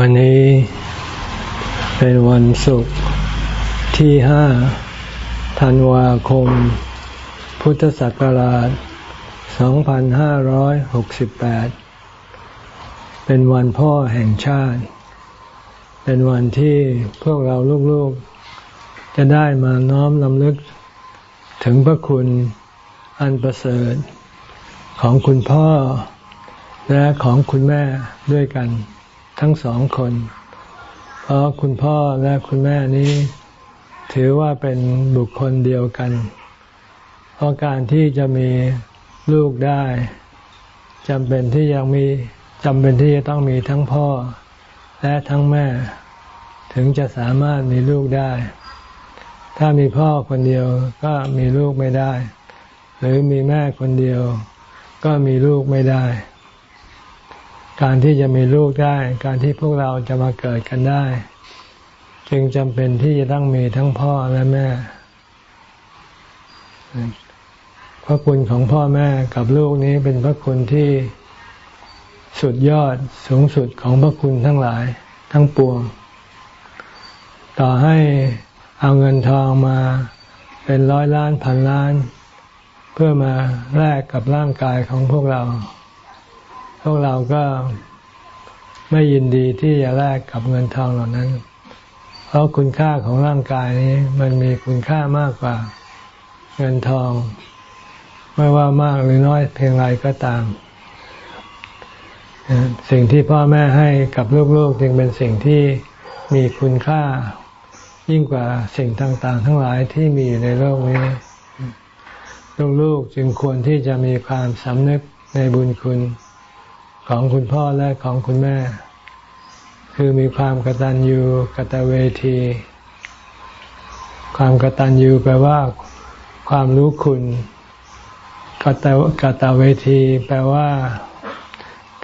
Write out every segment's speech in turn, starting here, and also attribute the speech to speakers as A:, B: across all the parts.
A: วันนี้เป็นวันศุกร์ที่ห้าธันวาคม พุทธศักราช 2568 เป็นวันพ่อแห่งชาติ เป็นวันที่พวกเราลูกๆ จะได้มาน้อมลำลึกถึงพระคุณอันประเสริฐของคุณพ่อและของคุณแม่ด้วยกัน ทั้งสองคน เพราะคุณพ่อและคุณแม่นี้ ถือว่าเป็นบุคคลเดียวกัน เพราะการที่จะมีลูกได้จำเป็นที่ยังมีจำเป็นที่จะต้องมีทั้งพ่อและทั้งแม่ ถึงจะสามารถมีลูกได้ ถ้ามีพ่อคนเดียวก็มีลูกไม่ได้ หรือมีแม่คนเดียว ก็มีลูกไม่ได้ การที่จะมีลูกได้ การที่พวกเราจะมาเกิดกันได้ จึงจำเป็นที่จะต้องมีทั้งพ่อและแม่พระคุณของพ่อแม่กับลูกนี้เป็นพระคุณที่สุดยอดสูงสุดของพระคุณทั้งหลาย ทั้งปวง ต่อให้เอาเงินทองมาเป็นร้อยล้านพันล้าน เพื่อมาแลกกับร่างกายของพวกเรา พวกเราก็ไม่ยินดีที่จะแลกกับเงินทองเหล่านั้น เพราะคุณค่าของร่างกายนี้ มันมีคุณค่ามากกว่าเงินทอง ไม่ว่ามากหรือน้อยเพียงไรก็ตาม สิ่งที่พ่อแม่ให้กับลูกๆจึงเป็นสิ่งที่มีคุณค่ายิ่งกว่าสิ่งต่างๆ ทั้งหลายที่มีอยู่ในโลกนี้ ลูกๆจึงควรที่จะมีความสำนึกในบุญคุณ ของคุณพ่อและของคุณแม่ คือมีความกตัญญูกตเวที ความกตัญญูแปลว่า ความรู้คุณกตกตเวที แปลว่า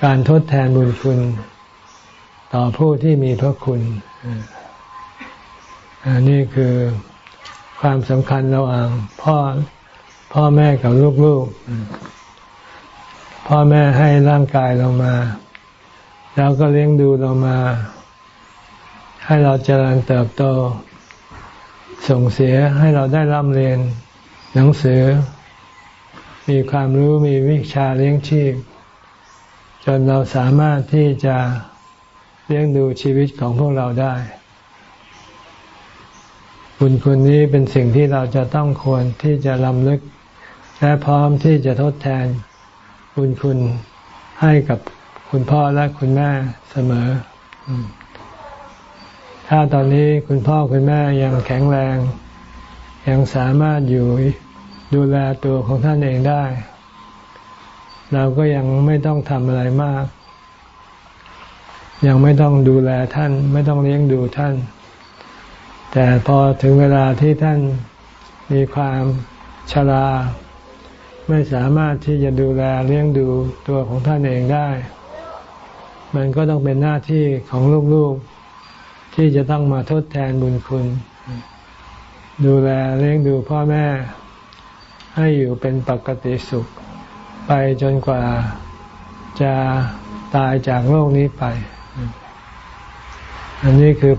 A: การทดแทนบุญคุณ ต่อผู้ที่มีพระคุณอันนี้คือความสำคัญระหว่างพ่อพ่อแม่กับลูกๆ พ่อแม่ให้ร่างกายเรามา แล้วก็เลี้ยงดูเรามา ให้เราเจริญเติบโต ส่งเสียให้เราได้ร่ำเรียน หนังสือ มีความรู้มีวิชาเลี้ยงชีพ จนเราสามารถที่จะเลี้ยงดูชีวิตของพวกเราได้บุญคุณนี้เป็นสิ่งที่เราจะต้องควรที่จะลำลึก และพร้อมที่จะทดแทน บุญคุณให้กับคุณพ่อและคุณแม่เสมอ ถ้าตอนนี้คุณพ่อคุณแม่ยังแข็งแรง ยังสามารถอยู่ดูแลตัวของท่านเองได้ เราก็ยังไม่ต้องทำอะไรมาก ยังไม่ต้องดูแลท่าน ไม่ต้องเลี้ยงดูท่าน แต่พอถึงเวลาที่ท่านมีความชรา ไม่สามารถที่จะดูแลเลี้ยงดูตัวของท่านเองได้ มันก็ต้องเป็นหน้าที่ของลูกๆ ที่จะต้องมาทดแทนบุญคุณ ดูแลเลี้ยงดูพ่อแม่ ให้อยู่เป็นปกติสุข ไปจนกว่าจะตายจากโลกนี้ไป อันนี้คือ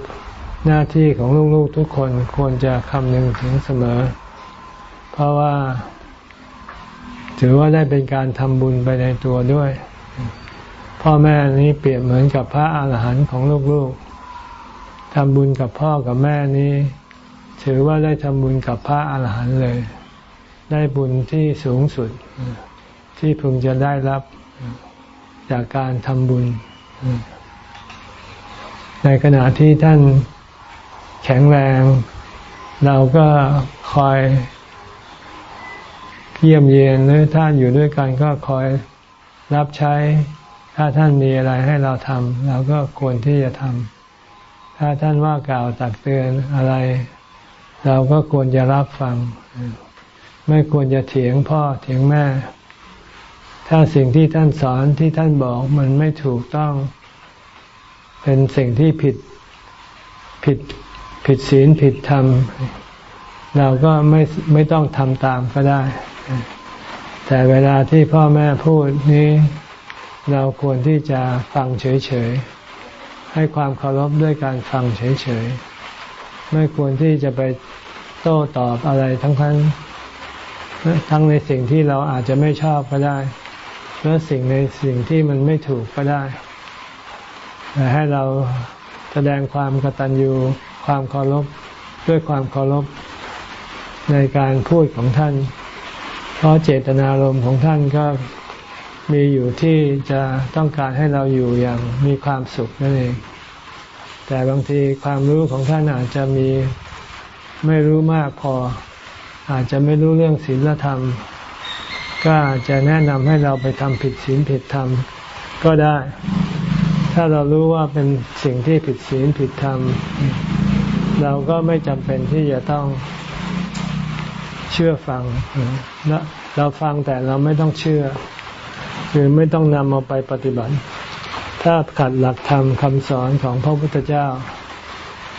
A: หน้าที่ของลูกๆทุกคนควรจะคำนึงถึงเสมอ เพราะว่า ถือว่าได้เป็นการทำบุญไปในตัวด้วย พ่อแม่นี้เปรียบเหมือนกับพระอาหารหันต์ของลูกๆทำบุญกับพ่อกับแม่นี้ ถือว่าได้ทำบุญกับพระอาหารหันต์เลย ได้บุญที่สูงสุด ที่พึงจะได้รับจากการทำบุญ ในขณะที่ท่านแข็งแรง เราก็คอย เยี่ยมเยียนหรือท่านอยู่ด้วยกันก็คอยรับใช้ ถ้าท่านมีอะไรให้เราทำเราก็ควรที่จะทำถ้าท่านว่ากล่าวตักเตือนอะไร เราก็ควรจะรับฟัง ไม่ควรจะเถียงพ่อเถียงแม่ ถ้าสิ่งที่ท่านสอนที่ท่านบอกมันไม่ถูกต้อง เป็นสิ่งที่ผิดผิดผิดศีลผิดธรรม เราก็ไม่ไม่ต้องทำตามก็ได้ แต่เวลาที่พ่อแม่พูดนี้ เราควรที่จะฟังเฉยๆ ให้ความเคารพด้วยการฟังเฉยๆ ไม่ควรที่จะไปโต้ตอบอะไรทั้งทั้งทั้งในสิ่งที่เราอาจจะไม่ชอบก็ได้หรือสิ่งในสิ่งที่มันไม่ถูกก็ได้แต่ให้เราแสดงความกตัญญูความเคารพด้วยความเคารพในการพูดของท่าน เพราะเจตนารมณ์ของท่านก็มีอยู่ที่จะต้องการให้เราอยู่อย่างมีความสุขนั่นเอง แต่บางทีความรู้ของท่านอาจจะมีไม่รู้มากพอ อาจจะไม่รู้เรื่องศีลธรรม ก็อาจจะแนะนำให้เราไปทำผิดศีลผิดธรรมก็ได้ ถ้าเรารู้ว่าเป็นสิ่งที่ผิดศีลผิดธรรม เราก็ไม่จำเป็นที่จะต้อง เชื่อฟังเราฟังแต่เราไม่ต้องเชื่อ คือไม่ต้องนำเอาไปปฏิบัติ ถ้าขัดหลักธรรมคำสอนของพระพุทธเจ้า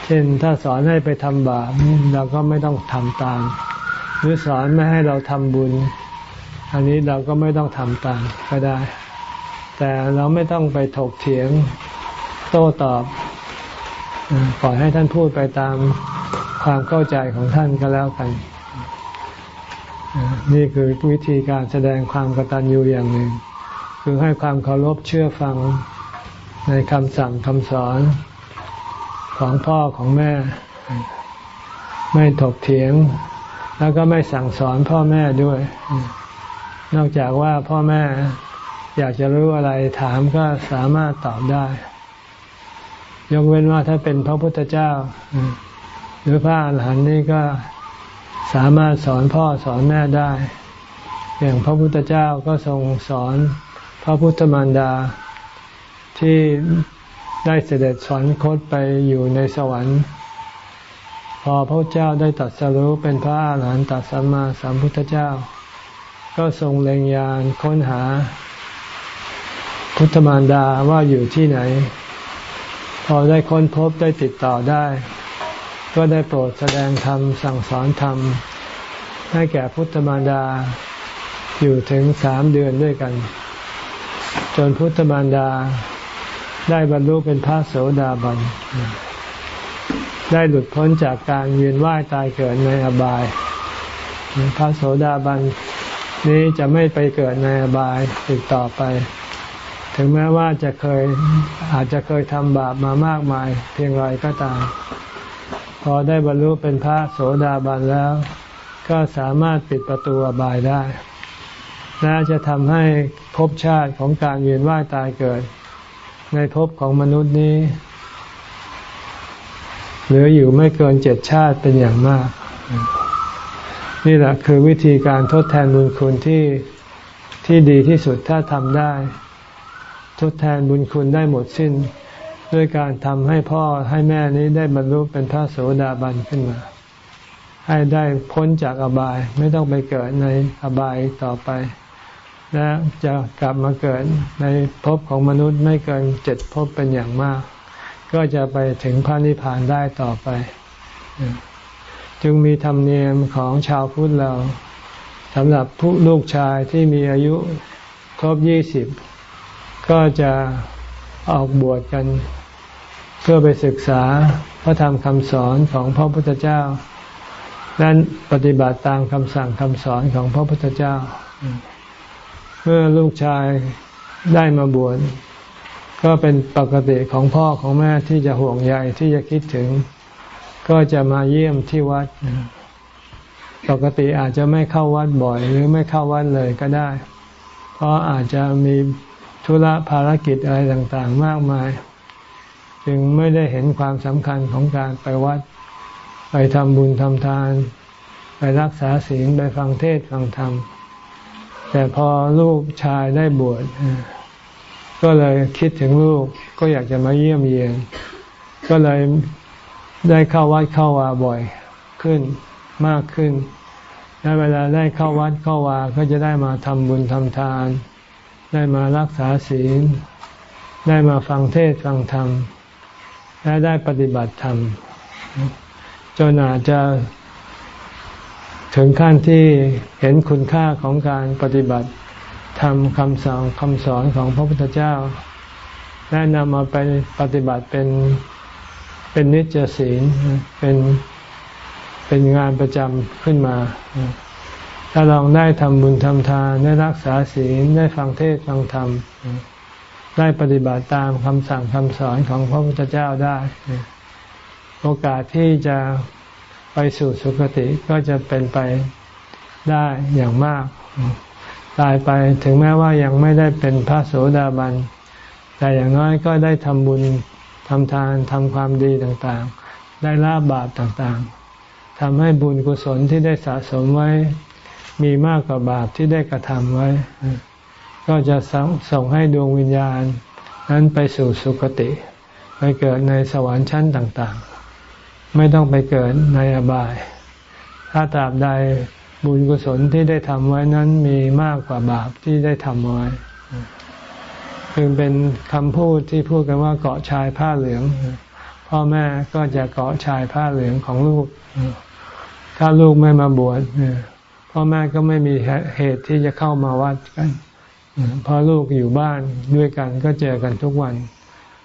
A: เช่นถ้าสอนให้ไปทำบาปเราก็ไม่ต้องทำตาม หรือสอนไม่ให้เราทำบุญ อันนี้เราก็ไม่ต้องทำตามก็ได้ แต่เราไม่ต้องไปถกเถียงโต้ตอบปล่อยให้ท่านพูดไปตามความเข้าใจของท่านก็แล้วกัน นี่คือวิธีการแสดงความกตัญญูอย่างหนึ่ง คือให้ความเคารพเชื่อฟังในคำสั่งคำสอนของพ่อของแม่ ไม่ถกเถียง แล้วก็ไม่สั่งสอนพ่อแม่ด้วย นอกจากว่าพ่อแม่อยากจะรู้อะไรถามก็สามารถตอบได้ ยกเว้นว่าถ้าเป็นพระพุทธเจ้า หรือพระอรหันต์นี่ก็ สามารถสอนพ่อสอนแม่ได้ อย่างพระพุทธเจ้าก็ทรงสอนพระพุทธมารดาที่ได้เสด็จสวรรคตไปอยู่ในสวรรค์ พอพระเจ้าได้ตัดสรู้เป็นพระอาหารหันตัดสัมมาสัมพุทธเจ้า ก็ทรงเล็งยานค้นหา พุทธมารดาว่าอยู่ที่ไหน พอได้ค้นพบได้ติดต่อได้ ก็ได้โปรดแสดงธรรมสั่งสอนธรรม ให้แก่พุทธมารดาอยู่ถึงสามเดือนด้วยกัน จนพุทธมารดาได้บรรลุเป็นพระโสดาบัน ได้หลุดพ้นจากการเวียนว่ายตายเกิดในอบาย พระโสดาบันนี้จะไม่ไปเกิดในอบายอีกต่อไป ถึงแม้ว่าจะเคยอาจจะเคยทำบาปมามากมายเพียงไรก็ตาม พอได้บรรลุเป็นพระโสดาบันแล้ว ก็สามารถปิดประตูอบายได้ และจะทำให้ภพชาติของการเวียนว่ายตายเกิด ในภพของมนุษย์นี้เหลืออยู่ไม่เกินเจ็ดชาติเป็นอย่างมาก นี่แหละคือวิธีการทดแทนบุญคุณที่ที่ดีที่สุดถ้าทำได้ ทดแทนบุญคุณได้หมดสิ้น ด้วยการทำให้พ่อให้แม่นี้ได้บรรลุเป็นพระโสดาบันขึ้นมา ให้ได้พ้นจากอบายไม่ต้องไปเกิดในอบายต่อไป และจะกลับมาเกิดในภพของมนุษย์ไม่เกินเจ็ดภพเป็นอย่างมาก ก็จะไปถึงพระนิพพานได้ต่อไป จึงมีธรรมเนียมของชาวพุทธเราสำหรับผู้ลูกชายที่มีอายุครบยี่สิบก็จะออกบวชกัน เพื่อไปศึกษาพระธรรมคำสอนของพระพุทธเจ้าและปฏิบัติตามคำสั่งคำสอนของพระพุทธเจ้า เมื่อลูกชายได้มาบวชก็เป็นปกติของพ่อของแม่ที่จะห่วงใยที่จะคิดถึง ก็จะมาเยี่ยมที่วัด ปกติอาจจะไม่เข้าวัดบ่อย หรือไม่เข้าวัดเลยก็ได้ เพราะอาจจะมีธุระภารกิจอะไรต่างๆ มากมาย จึงไม่ได้เห็นความสำคัญของการไปวัด ไปทำบุญทำทาน ไปรักษาศีลไปฟังเทศฟังธรรม แต่พอลูกชายได้บวชก็เลยคิดถึงลูกก็อยากจะมาเยี่ยมเยียน ก็เลยได้เข้าวัดเข้าวาบ่อยขึ้นมากขึ้นและเวลาได้เข้าวัดเข้าวาก็จะได้มาทำบุญทำทาน ได้มารักษาศีล ได้มาฟังเทศฟังธรรม และได้ปฏิบัติธรรม จนอาจจะถึงขั้นที่เห็นคุณค่าของการปฏิบัติทำคำสอนคำสอนของพระพุทธเจ้า แนะนำมาไปปฏิบัติเป็นเป็นนิจศีลเป็นเป็นงานประจำขึ้นมา ถ้าลองได้ทำบุญทำทานได้รักษาศีลได้ฟังเทศฟังธรรม ได้ปฏิบัติตามคำสั่งคำสอนของพระพุทธเจ้าได้ โอกาสที่จะไปสู่สุคติก็จะเป็นไปได้อย่างมาก ตายไปถึงแม้ว่ายังไม่ได้เป็นพระโสดาบัน แต่อย่างน้อยก็ได้ทำบุญทำทานทำความดีต่างๆ ได้ละบาปต่างๆทำให้บุญกุศลที่ได้สะสมไว้ มีมากกว่าบาปที่ได้กระทำไว้ ก็จะส่งให้ดวงวิญญาณ นั้นไปสู่สุคติ ไปเกิดในสวรรค์ชั้นต่างๆ ไม่ต้องไปเกิดในอบาย ถ้าตราบใดบุญกุศลที่ได้ทำไว้นั้นมีมากกว่าบาปที่ได้ทำไว้คือเป็นคำพูดที่พูดกันว่าเกาะชายผ้าเหลือง พ่อแม่ก็จะเกาะชายผ้าเหลืองของลูก ถ้าลูกไม่มาบวชพ่อแม่ก็ไม่มีเหตุที่จะเข้ามาวัดกัน พอลูกอยู่บ้านด้วยกันก็เจอกันทุกวัน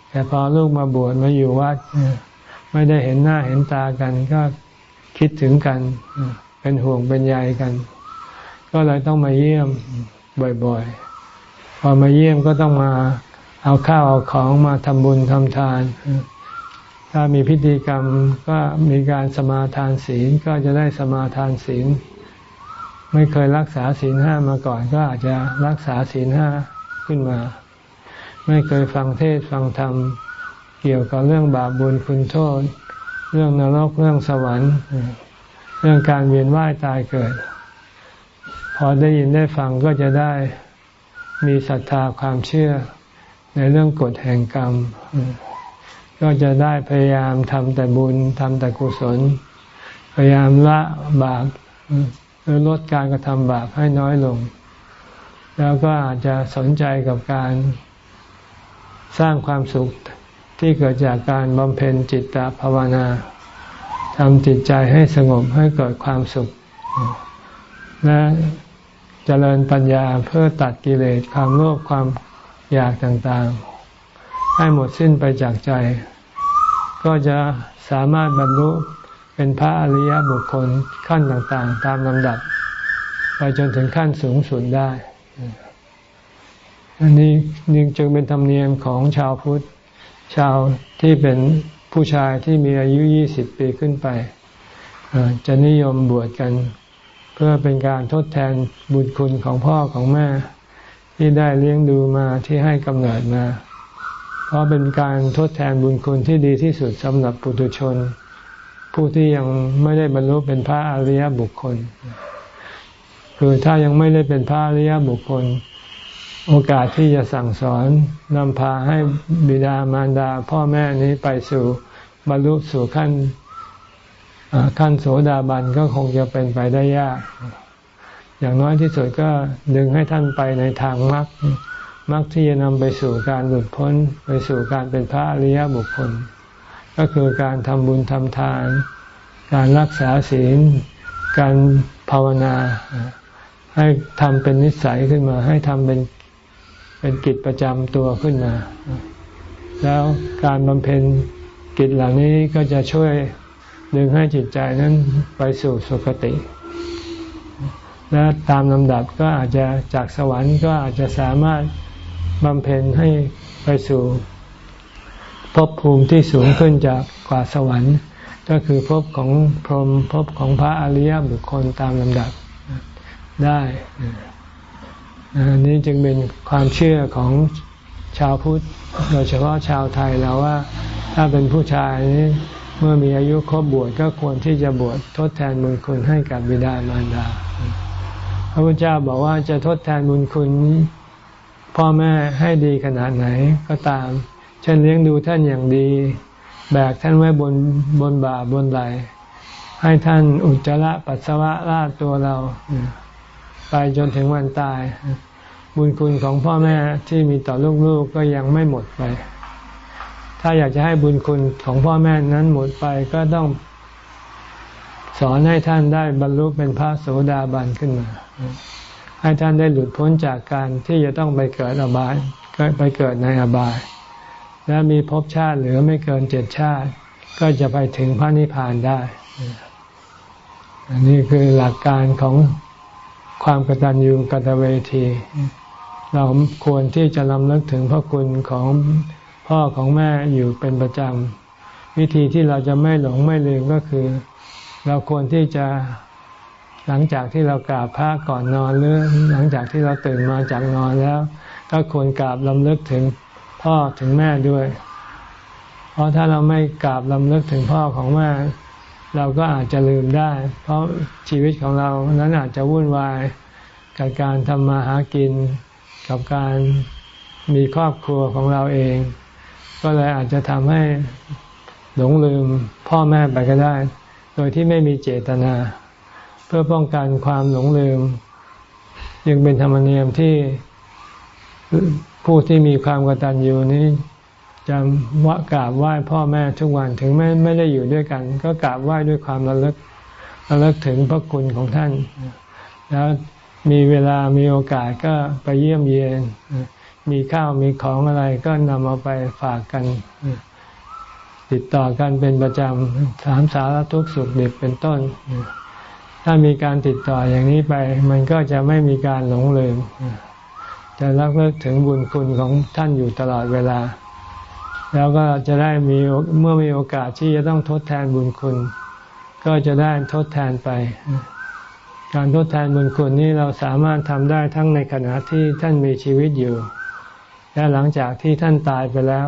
A: แต่พอลูกมาบวชมาอยู่วัดไม่ได้เห็นหน้าเห็นตากันก็คิดถึงกัน เป็นห่วงเป็นใยกัน ก็เลยต้องมาเยี่ยมบ่อยๆ พอมาเยี่ยมก็ต้องมาเอาข้าวเอาของมาทำบุญทำทาน ถ้ามีพิธีกรรมก็มีการสมาทานศีลก็จะได้สมาทานศีล ไม่เคยรักษาศีลห้ามาก่อน ก็อาจจะรักษาศีลห้าขึ้นมา ไม่เคยฟังเทศฟังธรรม เกี่ยวกับเรื่องบาปบุญคุณโทษ เรื่องนรกเรื่องสวรรค์ เรื่องการเวียนว่ายตายเกิด พอได้ยินได้ฟังก็จะได้มีศรัทธาความเชื่อในเรื่องกฎแห่งกรรม ก็จะได้พยายามทำแต่บุญทำแต่กุศล พยายามละบาป หรือลดการกระทำบาปให้น้อยลง แล้วก็อาจจะสนใจกับการสร้างความสุขที่เกิดจากการบำเพ็ญจิตตภาวนาทำจิตใจให้สงบให้เกิดความสุข และเจริญปัญญาเพื่อตัดกิเลสความโลภความอยากต่างๆ ให้หมดสิ้นไปจากใจ ก็จะสามารถบรรลุ เป็นพระอริยบุคคลขั้นต่างๆ ตามลำดับ ไปจนถึงขั้นสูงสุดได้อันนี้นี่จึงเป็นธรรมเนียมของชาวพุทธ ชาวที่เป็นผู้ชายที่มีอายุยี่สิบปีขึ้นไป จะนิยมบวชกัน เพื่อเป็นการทดแทนบุญคุณของพ่อของแม่ ที่ได้เลี้ยงดูมาที่ให้กำเนิดมา เพราะเป็นการทดแทนบุญคุณที่ดีที่สุดสำหรับปุถุชน ผู้ที่ยังไม่ได้บรรลุเป็นพระอริยบุคคล คือถ้ายังไม่ได้เป็นพระอริยบุคคล โอกาสที่จะสั่งสอนนำพาให้บิดามารดา พ่อแม่นี้ไปสู่บรรลุสู่ขั้นขั้นโสดาบันก็คงจะเป็นไปได้ยาก อย่างน้อยที่สุดก็ดึงให้ท่านไปในทางมรรคมรรคที่จะนำไปสู่การหลุดพ้น ไปสู่การเป็นพระอริยบุคคล ก็คือการทำบุญทำทาน การรักษาศีล การภาวนา ให้ทำเป็นนิสัยขึ้นมา ให้ทำเป็นเป็นกิจประจำตัวขึ้นมา แล้วการบำเพ็ญกิจเหล่านี้ก็จะช่วยดึงให้จิตใจนั้นไปสู่สุคติ และตามลำดับก็อาจจะจากสวรรค์ก็อาจจะสามารถบำเพ็ญให้ไปสู่ ภพภูมิที่สูงขึ้นจากกว่าสวรรค์ ก็คือภพของพรหมภพของพระอริยบุคคลตามลำดับได้อันนี้จึงเป็นความเชื่อของชาวพุทธโดยเฉพาะชาวไทยเราว่า ถ้าเป็นผู้ชายนี้เมื่อมีอายุครบบวชก็ควรที่จะบวชทดแทนบุญคุณให้กับบิดามารดา พระพุทธเจ้าบอกว่าจะทดแทนบุญคุณ พ่อแม่ให้ดีขนาดไหนก็ตาม เช่นเลี้ยงดูท่านอย่างดี แบกท่านไว้บนบนบ่าบนไหล ให้ท่านอุจจาระปัสสาวะลาดตัวเรา ไปจนถึงวันตาย บุญคุณของพ่อแม่ที่มีต่อลูกๆก็ยังไม่หมดไป ถ้าอยากจะให้บุญคุณของพ่อแม่นั้นหมดไปก็ต้องสอนให้ท่านได้บรรลุเป็นพระโสดาบันขึ้นมา ให้ท่านได้หลุดพ้นจากการที่จะต้องไปเกิดอบาย ไปเกิดในอบาย แล้วมีภพชาติเหลือไม่เกินเจ็ดชาติ ก็จะไปถึงพระนิพพานได้ อันนี้คือหลักการของความกตัญญูกตเวที เราควรที่จะลำลึกถึงพระคุณของพ่อของแม่อยู่เป็นประจำ วิธีที่เราจะไม่หลงไม่ลืมก็คือ เราควรที่จะหลังจากที่เรากราบพระก่อนนอนหรือหลังจากที่เราตื่นมาจากนอนแล้ว ก็ควรกราบลำลึกถึง พ่อถึงแม่ด้วย เพราะถ้าเราไม่กราบลำลึกถึงพ่อของแม่ เราก็อาจจะลืมได้ เพราะชีวิตของเรานั้นอาจจะวุ่นวายกับการทำมาหากิน กับการมีครอบครัวของเราเอง ก็เลยอาจจะทำให้หลงลืมพ่อแม่ไปก็ได้ โดยที่ไม่มีเจตนา เพื่อป้องกันความหลงลืม ยังเป็นธรรมเนียมที่ ผู้ที่มีความกตัญญูนี้จะวะกราบไหว้พ่อแม่ทุกวันถึงแม้ไม่ได้อยู่ด้วยกัน ก็กราบไหว้ด้วยความระลึกระลึกถึงพระคุณของท่าน แล้วมีเวลามีโอกาสก็ไปเยี่ยมเยียน มีข้าวมีของอะไรก็นำเอาไปฝากกัน ติดต่อกันเป็นประจำถามสารทุกสุขเด็กเป็นต้น ถ้ามีการติดต่ออย่างนี้ไป มันก็จะไม่มีการหลงลืม จะรักเลิกถึงบุญคุณของท่านอยู่ตลอดเวลา แล้วก็จะได้มีเมื่อมีโอกาสที่จะต้องทดแทนบุญคุณ ก็จะได้ทดแทนไป การทดแทนบุญคุณนี้เราสามารถทำได้ทั้งในขณะที่ท่านมีชีวิตอยู่ และหลังจากที่ท่านตายไปแล้ว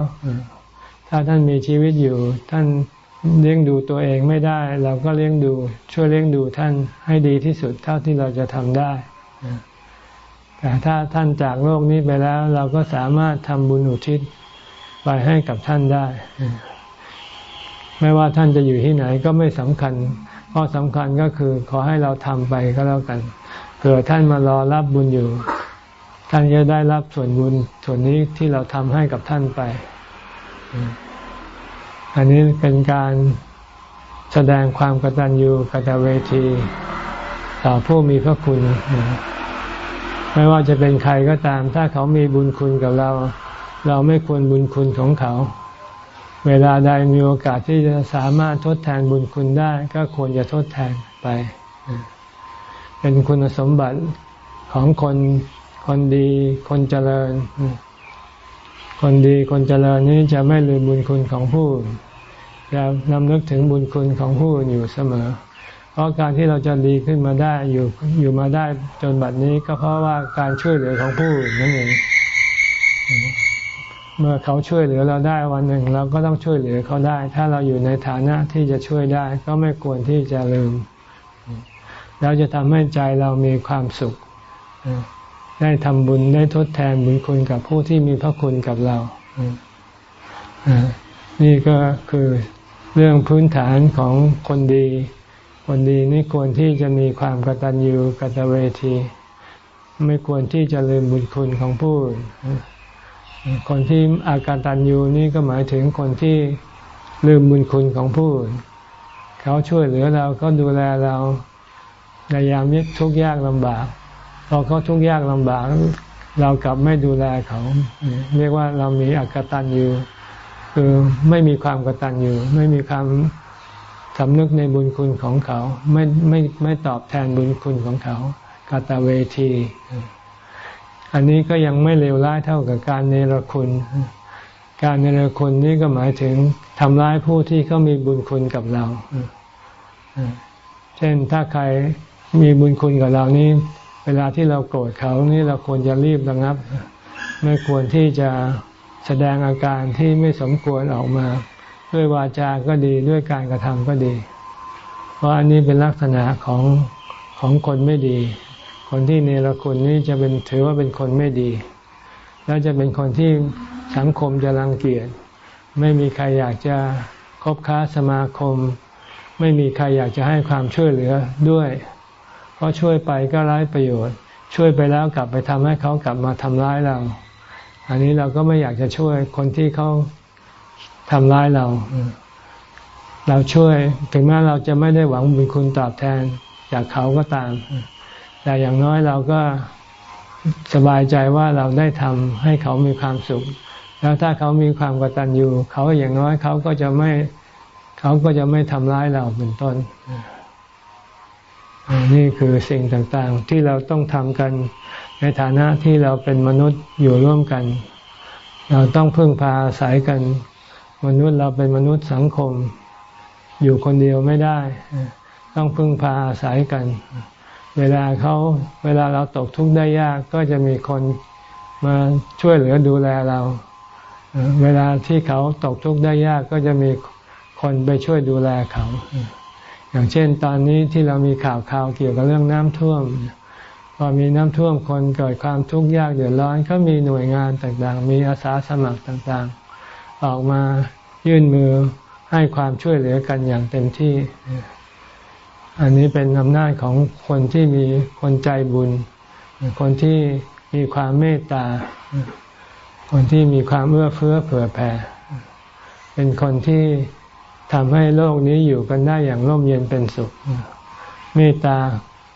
A: ถ้าท่านมีชีวิตอยู่ ท่านเลี้ยงดูตัวเองไม่ได้ เราก็เลี้ยงดู ช่วยเลี้ยงดูท่านให้ดีที่สุดเท่าที่เราจะทำได้ แต่ถ้าท่านจากโลกนี้ไปแล้ว เราก็สามารถทำบุญอุทิศไปให้กับท่านได้ ไม่ว่าท่านจะอยู่ที่ไหนก็ไม่สำคัญ ข้อสำคัญก็คือขอให้เราทำไปก็แล้วกัน เผื่อท่านมารอรับบุญอยู่ ท่านจะได้รับส่วนบุญส่วนนี้ที่เราทำให้กับท่านไป อันนี้เป็นการแสดงความกตัญญูกตเวที ต่อผู้มีพระคุณ ไม่ว่าจะเป็นใครก็ตาม ถ้าเขามีบุญคุณกับเรา เราไม่ควรบุญคุณของเขา เวลาใดมีโอกาสที่จะสามารถทดแทนบุญคุณได้ ก็ควรจะทดแทนไป เป็นคุณสมบัติของคนคนดีคนเจริญ คนดีคนเจริญนี้จะไม่ลืมบุญคุณของผู้จะนำนึกถึงบุญคุณของผู้อยู่เสมอ พราะการที่เราจะดีขึ้นมาได้อยู่อยู่มาได้จนบัดนี้ก็เพราะว่าการช่วยเหลือของผู้อื่นนั่นเองเมื่อเขาช่วยเหลือเราได้วันหนึ่ง เราก็ต้องช่วยเหลือเขาได้ ถ้าเราอยู่ในฐานะที่จะช่วยได้ ก็ไม่ควรที่จะลืมเราจะทำให้ใจเรามีความสุข ได้ทำบุญได้ทดแทนบุญคุณกับผู้ที่มีพระคุณกับเรา นี่ก็คือเรื่องพื้นฐานของคนดี คนดีนี่ควรที่จะมีความกตัญญูกตเวที ไม่ควรที่จะลืมบุญคุณของผู้คนที่อาการตัญญูนี่ก็หมายถึงคนที่ลืมบุญคุณของผู้เขาช่วยเหลือเราก็ดูแลเราในยามทุกข์ยากลำบากพอเขาทุกข์ยากลำบาก เรากลับไม่ดูแลเขา เรียกว่าเรามีอากตัญญูคือไม่มีความกตัญญูไม่มีความ สำนึกในบุญคุณของเขา ไม่ไม่ไม่ตอบแทนบุญคุณของเขากาตาเวที อันนี้ก็ยังไม่เลวร้ายเท่ากับการเนรคุณ การเนรคุณนี่ก็หมายถึงทำร้ายผู้ที่เขามีบุญคุณกับเรา เช่นถ้าใครมีบุญคุณกับเรานี้ เวลาที่เราโกรธเขานี่เราควรจะรีบระงับ ไม่ควรที่จะแสดงอาการที่ไม่สมควรออกมา ด้วยวาจาก็ดีด้วยการกระทำก็ดี เพราะอันนี้เป็นลักษณะของของคนไม่ดี คนที่เนรคุณนี่จะเป็นถือว่าเป็นคนไม่ดี แล้วจะเป็นคนที่สังคมจะรังเกียจไม่มีใครอยากจะคบค้าสมาคม ไม่มีใครอยากจะให้ความช่วยเหลือด้วย เพราะช่วยไปก็ร้ายประโยชน์ ช่วยไปแล้วกลับไปทำให้เขากลับมาทำร้ายเรา อันนี้เราก็ไม่อยากจะช่วยคนที่เขา ทำร้ายเรา เราช่วยถึงแม้เราจะไม่ได้หวังบุญคุณตอบแทนจากเขาก็ตาม แต่อย่างน้อยเราก็สบายใจว่าเราได้ทำให้เขามีความสุข แล้วถ้าเขามีความกตัญญูเขาอย่างน้อยเขาก็จะไม่เขาก็จะไม่ทำร้ายเราเป็นต้น นี่คือสิ่งต่างๆ ที่เราต้องทำกันในฐานะที่เราเป็นมนุษย์อยู่ร่วมกัน เราต้องพึ่งพาอาศัยกัน มนุษย์เราเป็นมนุษย์สังคม อยู่คนเดียวไม่ได้ ต้องพึ่งพาอาศัยกัน เวลาเขาเวลาเราตกทุกข์ได้ยากก็จะมีคนมาช่วยเหลือดูแลเรา เวลาที่เขาตกทุกข์ได้ยากก็จะมีคนไปช่วยดูแลเขา อย่างเช่น ตอนนี้ที่เรามีข่าวข่าวเกี่ยวกับเรื่องน้ำท่วมพอมีน้ำท่วมคนเกิดความทุกข์ยากเดือดร้อน ก็มีหน่วยงานต่างๆ มีอาสาสมัครต่างๆ ออกมายื่นมือให้ความช่วยเหลือกันอย่างเต็มที่ อันนี้เป็นอำนาจของคนที่มีคนใจบุญ คนที่มีความเมตตา คนที่มีความเอื้อเฟื้อเผื่อแผ่ เป็นคนที่ทำให้โลกนี้อยู่กันได้อย่างร่มเย็นเป็นสุข เมตตา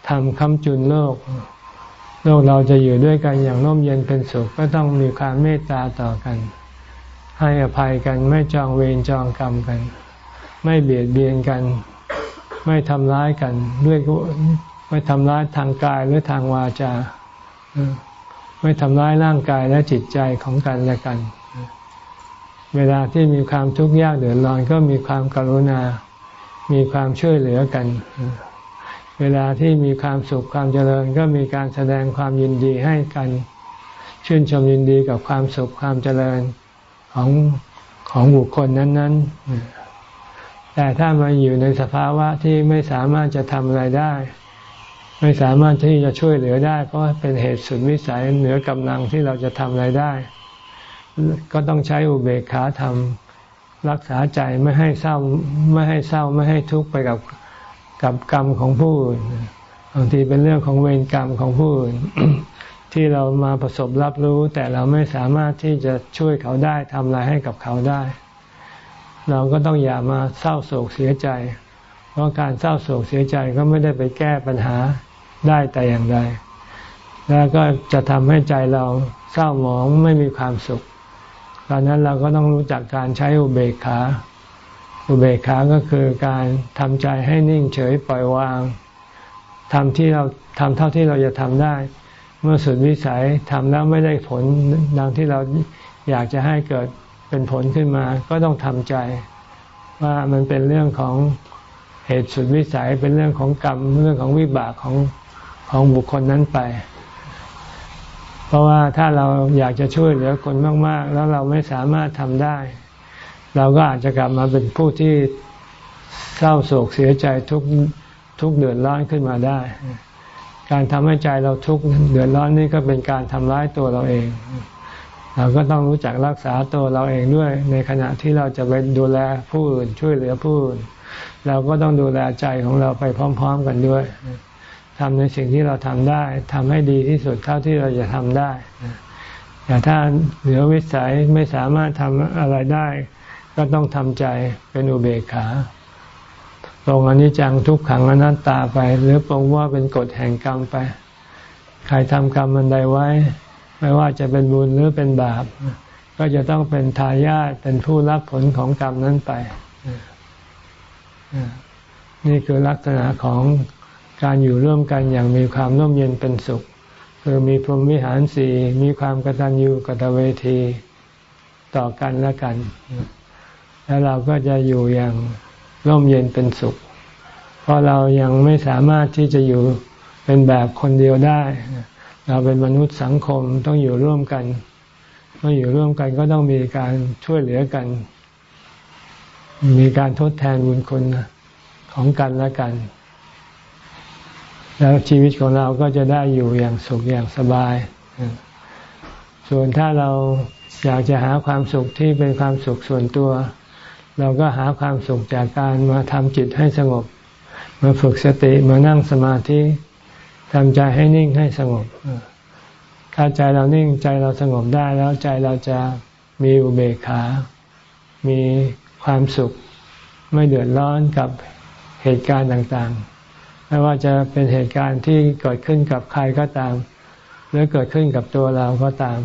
A: ทำคำจุนโลก โลกเราจะอยู่ด้วยกันอย่างร่มเย็นเป็นสุข ก็ต้องมีความเมตตาต่อกัน ให้อภัยกัน ไม่จองเวรจองกรรมกัน ไม่เบียดเบียนกัน ไม่ทำร้ายกันด้วยไม่ทำร้ายทางกายหรือทางวาจาไม่ทำร้ายร่างกายและจิตใจของกันและกัน เวลาที่มีความทุกข์ยากเดือดร้อนก็มีความกรุณา มีความช่วยเหลือกัน เวลาที่มีความสุขความเจริญก็มีการแสดงความยินดีให้กัน ชื่นชมยินดีกับความสุขความเจริญ ของของบุคคลนั้นๆ แต่ถ้ามาอยู่ในสภาวะที่ไม่สามารถจะทำอะไรได้ ไม่สามารถที่จะช่วยเหลือได้ เพราะเป็นเหตุสุดวิสัยเหนือกำลังที่เราจะทำอะไรได้ ก็ต้องใช้อุเบกขาธรรมรักษาใจไม่ให้เศร้าไม่ให้เศร้าไม่ให้ทุกข์ไปกับกับกรรมของผู้อื่นบางทีเป็นเรื่องของเวรกรรมของผู้อื่น ที่เรามาประสบรับรู้ แต่เราไม่สามารถที่จะช่วยเขาได้ทำอะไรให้กับเขาได้ เราก็ต้องอย่ามาเศร้าโศกเสียใจ เพราะการเศร้าโศกเสียใจก็ไม่ได้ไปแก้ปัญหาได้แต่อย่างใดแล้วก็จะทำให้ใจเราเศร้าหมองไม่มีความสุขตอนนั้นเราก็ต้องรู้จักการใช้อุเบกขาอุเบกขาก็คือการทำใจให้นิ่งเฉยปล่อยวางทำที่เราทำเท่าที่เราจะทำได้ เมื่อสุดวิสัยทำแล้วไม่ได้ผลดังที่เราอยากจะให้เกิดเป็นผลขึ้นมา ก็ต้องทำใจ ว่ามันเป็นเรื่องของเหตุสุดวิสัยเป็นเรื่องของกรรมเรื่องของวิบากของของบุคคลนั้นไป เพราะว่าถ้าเราอยากจะช่วยเหลือคนมาก ๆ แล้วเราไม่สามารถทำได้ เราก็อาจจะกลับมาเป็นผู้ที่เศร้าโศกเสียใจทุกทุกเดือดร้อนขึ้นมาได้ การทำให้ใจเราทุกข์เดือดร้อนนี่ก็เป็นการทำร้ายตัวเราเอง เราก็ต้องรู้จักรักษาตัวเราเองด้วย ในขณะที่เราจะไปดูแลผู้อื่นช่วยเหลือผู้อื่นเราก็ต้องดูแลใจของเราไปพร้อม ๆ กันด้วยทำในสิ่งที่เราทำได้ทำให้ดีที่สุดเท่าที่เราจะทำได้แต่ถ้าเหลือวิสัยไม่สามารถทำอะไรได้ ก็ต้องทำใจเป็นอุเบกขา ปรงอนิจจังทุกขังอนัตตาไป หรือปรงว่าเป็นกฎแห่งกรรมไป ใครทำกรรมมันใดไว้ ไม่ว่าจะเป็นบุญหรือเป็นบาป ก็จะต้องเป็นทายาทเป็นผู้รับผลของกรรมนั้นไป นี่คือลักษณะของการอยู่ร่วมกันอย่างมีความร่มเย็นเป็นสุข คือมีพรหมวิหารสี่มีความกตัญญูกตเวทีต่อกันและกัน แล้วเราก็จะอยู่อย่าง ร่มเย็นเป็นสุข เพราะเรายังไม่สามารถที่จะอยู่เป็นแบบคนเดียวได้ เราเป็นมนุษย์สังคมต้องอยู่ร่วมกันเมื่ออยู่ร่วมกันก็ต้องมีการช่วยเหลือกัน มีการทดแทนบุญคุณของกันและกัน แล้วชีวิตของเราก็จะได้อยู่อย่างสุขอย่างสบาย ส่วนถ้าเราอยากจะหาความสุขที่เป็นความสุขส่วนตัว เราก็หาความสุขจากการมาทำจิตให้สงบ มาฝึกสติมานั่งสมาธิทำใจให้นิ่งให้สงบถ้าใจเรานิ่งใจเราสงบได้แล้วใจเราจะมีอุเบกขา มีความสุข ไม่เดือดร้อนกับเหตุการณ์ต่างๆ ไม่ว่าจะเป็นเหตุการณ์ที่เกิดขึ้นกับใครก็ตาม หรือเกิดขึ้นกับตัวเราก็ตาม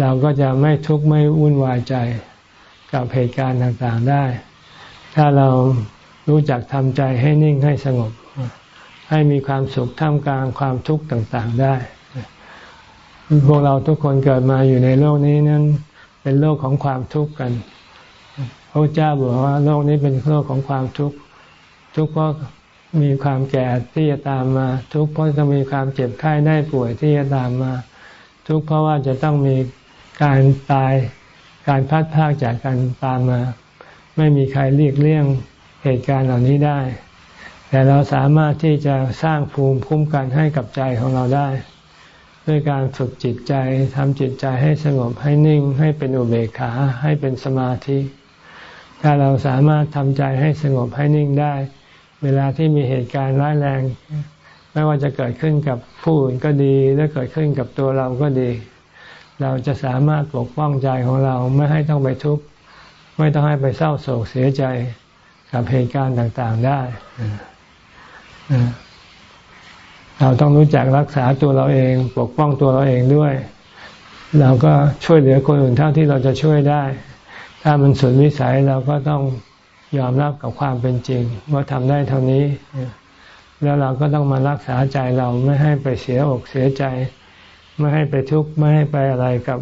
A: เราก็จะไม่ทุกข์ไม่วุ่นวายใจ กับเหตุการณ์ต่างๆได้ ถ้าเรารู้จักทำใจให้นิ่งให้สงบ ให้มีความสุขท่ามกลางความทุกข์ต่างๆได้ พวกเราทุกคนเกิดมาอยู่ในโลกนี้นั้น เป็นโลกของความทุกข์กันพระเจ้าบอกว่าโลกนี้เป็นโลกของความทุกข์ทุกข์เพราะมีความแก่ที่จะตามมา ทุกข์เพราะจะมีความเจ็บไข้ได้ป่วยที่จะตามมา ทุกข์เพราะว่าจะต้องมีการตาย การพัดพากจากกันตามมา ไม่มีใครเรียกเลี่ยงเหตุการณ์เหล่านี้ได้ แต่เราสามารถที่จะสร้างภูมิคุ้มกันให้กับใจของเราได้ ด้วยการฝึกจิตใจทำจิตใจให้สงบให้นิ่ง ให้เป็นอุเบกขาให้เป็นสมาธิ ถ้าเราสามารถทำใจให้สงบให้นิ่งได้ เวลาที่มีเหตุการณ์ร้ายแรงไม่ว่าจะเกิดขึ้นกับผู้อื่นก็ดีหรือเกิดขึ้นกับตัวเราก็ดี เราจะสามารถปกป้องใจของเราไม่ให้ต้องไปทุกข์ไม่ต้องให้ไปเศร้าโศกเสียใจกับเหตุการณ์ต่าง ๆได้ เราต้องรู้จักรักษาตัวเราเอง ปกป้องตัวเราเองด้วย เราก็ช่วยเหลือคนอื่นเท่าที่เราจะช่วยได้ ถ้ามันสุดวิสัยเราก็ต้องยอมรับกับความเป็นจริง ว่าทำได้เท่านี้ แล้วเราก็ต้องมารักษาใจเราไม่ให้ไปเสียอกเสียใจ ไม่ให้ไปทุกข์ไม่ให้ไปอะไรกับ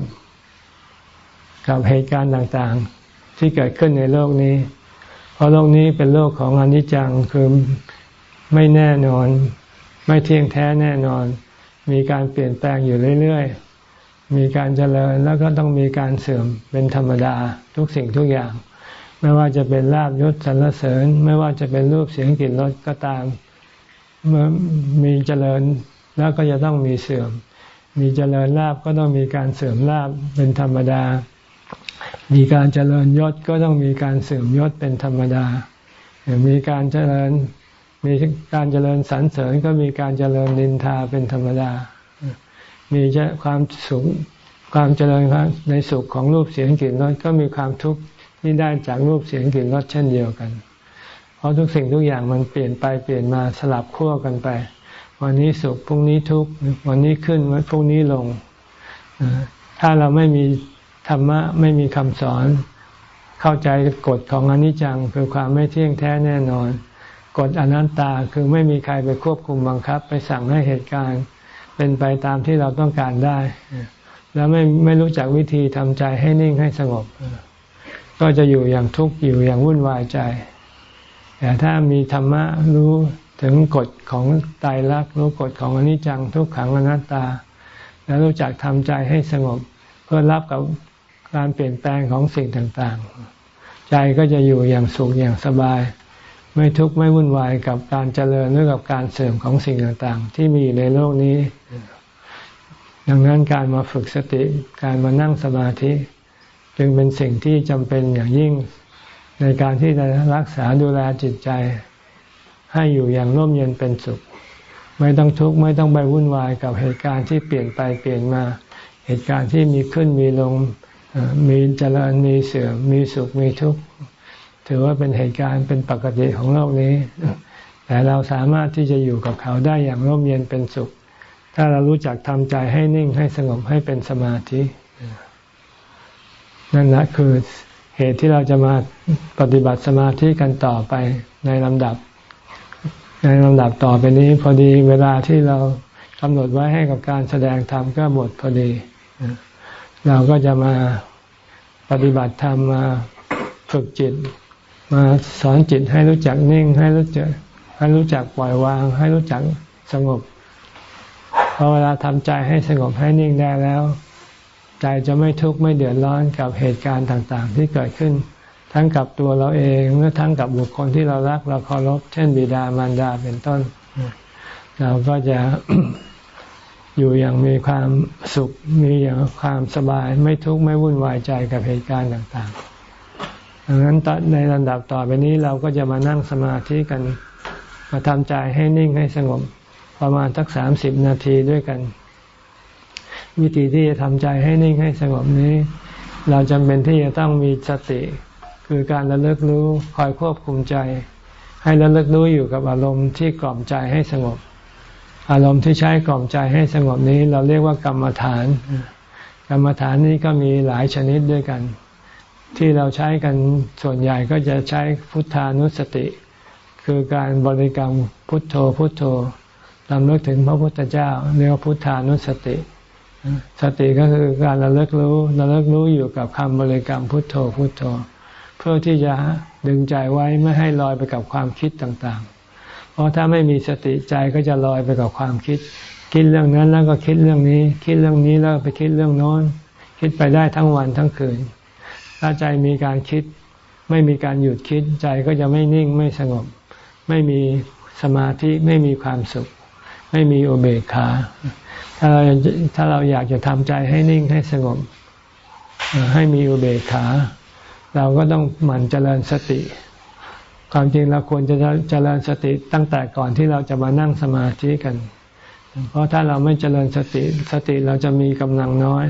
A: กับเหตุการณ์ต่างๆ ที่เกิดขึ้นในโลกนี้ เพราะโลกนี้เป็นโลกของอนิจจังคือไม่แน่นอน ไม่เที่ยงแท้แน่นอน มีการเปลี่ยนแปลงอยู่เรื่อยๆ มีการเจริญแล้วก็ต้องมีการเสื่อมเป็นธรรมดาทุกสิ่งทุกอย่าง ไม่ว่าจะเป็นลาบยศสรรเสริญ ไม่ว่าจะเป็นรูปเสียงกลิ่นรสก็ตามเมื่อมีเจริญแล้วก็จะต้องมีเสื่อม มีเจริญลาบก็ต้องมีการเสริมลาบเป็นธรรมดา มีการเจริญยศก็ต้องมีการเสริมยศเป็นธรรมดา มีการเจริญมีการเจริญสรรเสริญก็มีการเจริญนินทาเป็นธรรมดา มีความสุขความเจริญในสุขของรูปเสียงกลิ่นรสก็มีความทุกข์ที่ได้จากรูปเสียงกลิ่นรสเช่นเดียวกัน เพราะทุกสิ่งทุกอย่างมันเปลี่ยนไปเปลี่ยนมาสลับขั้วกันไป วันนี้สุขพรุ่งนี้ทุกข์วันนี้ขึ้นวันพรุ่งนี้ลง ถ้าเราไม่มีธรรมะไม่มีคำสอน เข้าใจกฎของอนิจจังคือความไม่เที่ยงแท้แน่นอน กฎอนัตตาคือไม่มีใครไปควบคุมบังคับ ไปสั่งให้เหตุการณ์ เป็นไปตามที่เราต้องการได้ แล้วไม่ไม่รู้จักวิธีทำใจให้นิ่งให้สงบ ก็จะอยู่อย่างทุกข์อยู่อย่างวุ่นวายใจ แต่ถ้ามีธรรมะรู้ ถึงกฎของตายรักรู้กฎของอนิจจังทุกขังอนัตตา แล้วรู้จักทำใจให้สงบเพื่อรับกับการเปลี่ยนแปลงของสิ่งต่างๆ ใจก็จะอยู่อย่างสุขอย่างสบาย ไม่ทุกข์ไม่วุ่นวายกับการเจริญหรือกับการเสริมของสิ่งต่างๆ ที่มีในโลกนี้ ดังนั้นการมาฝึกสติการมานั่งสมาธิ จึงเป็นสิ่งที่จำเป็นอย่างยิ่งในการที่จะรักษาดูแลจิตใจ ให้อยู่อย่างร่มเย็นเป็นสุข ไม่ต้องทุกข์ไม่ต้องไปวุ่นวายกับเหตุการณ์ที่เปลี่ยนไปเปลี่ยนมา เหตุการณ์ที่มีขึ้นมีลงมีเจริญมีเสื่อมมีสุขมีทุกข์ถือว่าเป็นเหตุการณ์เป็นปกติของโลกนี้ แต่เราสามารถที่จะอยู่กับเขาได้อย่างร่มเย็นเป็นสุข ถ้าเรารู้จักทำใจให้นิ่งให้สงบให้เป็นสมาธิ นั่นแหละคือเหตุที่เราจะมาปฏิบัติสมาธิกันต่อไปในลำดับ ในลำดับต่อไปนี้พอดีเวลาที่เรากำหนดไว้ให้กับการแสดงธรรมก็หมดพอดี เราก็จะมาปฏิบัติธรรมมาฝึกจิต มาสอนจิตให้รู้จักนิ่ง ให้รู้จักให้รู้จักปล่อยวาง ให้รู้จักสงบพอเวลาทำใจให้สงบให้นิ่งได้แล้ว ใจจะไม่ทุกข์ไม่เดือดร้อนกับเหตุการณ์ต่าง ๆ ที่เกิดขึ้น ทั้งกับตัวเราเองและทั้งกับบุคคลที่เรารักเราเคารพเช่นบิดามารดาเป็นต้น เราก็จะอยู่อย่างมีความสุขมีอย่างความสบาย ไม่ทุกข์ไม่วุ่นวายใจกับเหตุการณ์ต่างๆดังนั้นในลำดับต่อไปนี้เราก็จะมานั่งสมาธิกันมาทำใจให้นิ่งให้สงบประมาณสักสามสิบนาทีด้วยกัน วิธีที่จะทำใจให้นิ่งให้สงบนี้ เราจำเป็นที่จะต้องมีสติ คือการระลึกรู้คอยควบคุมใจ ให้ระลึกรู้อยู่กับอารมณ์ที่กล่อมใจให้สงบ อารมณ์ที่ใช้กล่อมใจให้สงบนี้ เราเรียกว่ากรรมฐาน กรรมฐานนี้ก็มีหลายชนิดด้วยกัน ที่เราใช้กันส่วนใหญ่ก็จะใช้พุทธานุสติ คือการบริกรรมพุทโธพุทโธลำลึกถึงพระพุทธเจ้าเรียกว่าพุทธานุสติ สติก็คือการระลึกรู้ระลึกรู้อยู่กับคำบริกรรมพุทโธพุทโธ พื่อที่จะดึงใจไว้ไม่ให้ลอยไปกับความคิดต่างๆ เพราะถ้าไม่มีสติใจก็จะลอยไปกับความคิด คิดเรื่องนั้นแล้วก็คิดเรื่องนี้ คิดเรื่องนี้แล้วไปคิดเรื่องโน้น คิดไปได้ทั้งวันทั้งคืน ถ้าใจมีการคิด ไม่มีการหยุดคิดใจก็จะไม่นิ่งไม่สงบ ไม่มีสมาธิไม่มีความสุข ไม่มีอุเบกขา ถ้าเราถ้าเราอยากจะทำใจให้นิ่งให้สงบ ให้มีอุเบกขา เราก็ต้องหมั่นเจริญสติ ความจริงเราควรจะเจริญสติตั้งแต่ก่อนที่เราจะมานั่งสมาธิกัน เพราะถ้าเราไม่เจริญสติสติเราจะมีกำลังน้อย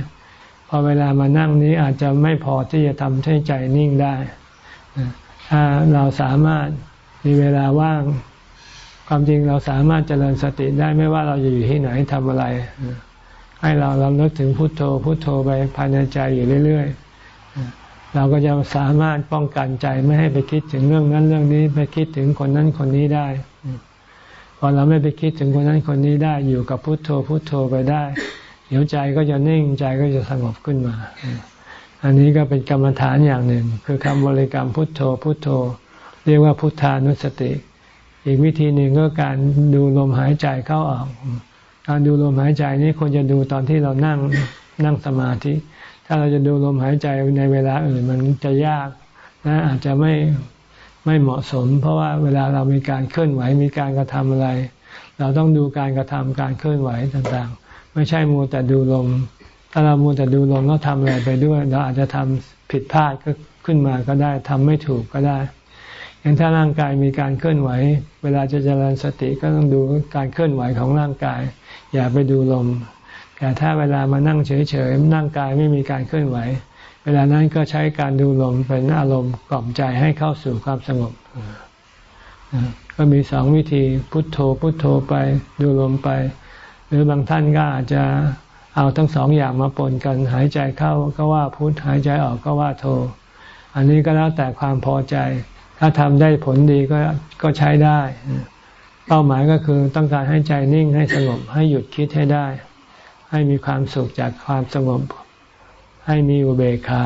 A: พอเวลามานั่งนี้อาจจะไม่พอที่จะทำให้ใจนิ่งได้ ถ้าเราสามารถมีเวลาว่าง ความจริงเราสามารถเจริญสติได้ไม่ว่าเราจะอยู่ที่ไหนทำอะไร ให้เราเราเลิกถึงพุทโธพุทโธไปภายในใจอยู่เรื่อย ๆ เราก็จะสามารถป้องกันใจไม่ให้ไปคิดถึงเรื่องนั้นเรื่องนี้ ไปคิดถึงคนนั้นคนนี้ได้พอเราไม่ไปคิดถึงคนนั้นคนนี้ได้อยู่กับพุทโธพุทโธไปได้ เดี๋ยวใจก็จะนิ่งใจก็จะสงบขึ้นมา อันนี้ก็เป็นกรรมฐานอย่างหนึ่ง คือคำบริกรรมพุทโธพุทโธ เรียกว่าพุทธานุสติ อีกวิธีหนึ่งก็การดูลมหายใจเข้าออกการดูลมหายใจนี้ควรจะดูตอนที่เรานั่งนั่งสมาธิ ถ้าเราจะดูลมหายใจในเวลาอื่นมันจะยากนะอาจจะไม่ไม่เหมาะสม เพราะว่าเวลาเรามีการเคลื่อนไหวมีการกระทำอะไร เราต้องดูการกระทำการเคลื่อนไหวต่างๆ ไม่ใช่มัวแต่ดูลม ถ้าเรามัวแต่ดูลมแล้วทำอะไรไปด้วย เราอาจจะทำผิดพลาดก็ขึ้นมาก็ได้ทำไม่ถูกก็ได้อยังถ้าร่างกายมีการเคลื่อนไหว เวลาจะเจริญสติก็ต้องดูการเคลื่อนไหวของร่างกาย อย่าไปดูลม แต่ถ้าเวลามานั่งเฉยๆร่งกายไม่มีการเคลื่อนไหว เวลานั้นก็ใช้การดูลมเป็นอารมณ์กล่อมใจให้เข้าสู่ความสงบก็มีสองวิธีพุทโธพุทโธไปดูลมไป หรือบางท่านก็อาจจะเอาทั้งสองอย่างมาปนกัน หายใจเข้าก็ว่าพุทหายใจออกก็ว่าโธอันนี้ก็แล้วแต่ความพอใจ ถ้าทำได้ผลดีก็ก็ใช้ได้ เป้าหมายก็คือต้องการให้ใจนิ่งให้สงบให้หยุดคิดให้ได้ ให้มีความสุขจากความสงบ ให้มีอุเบกขา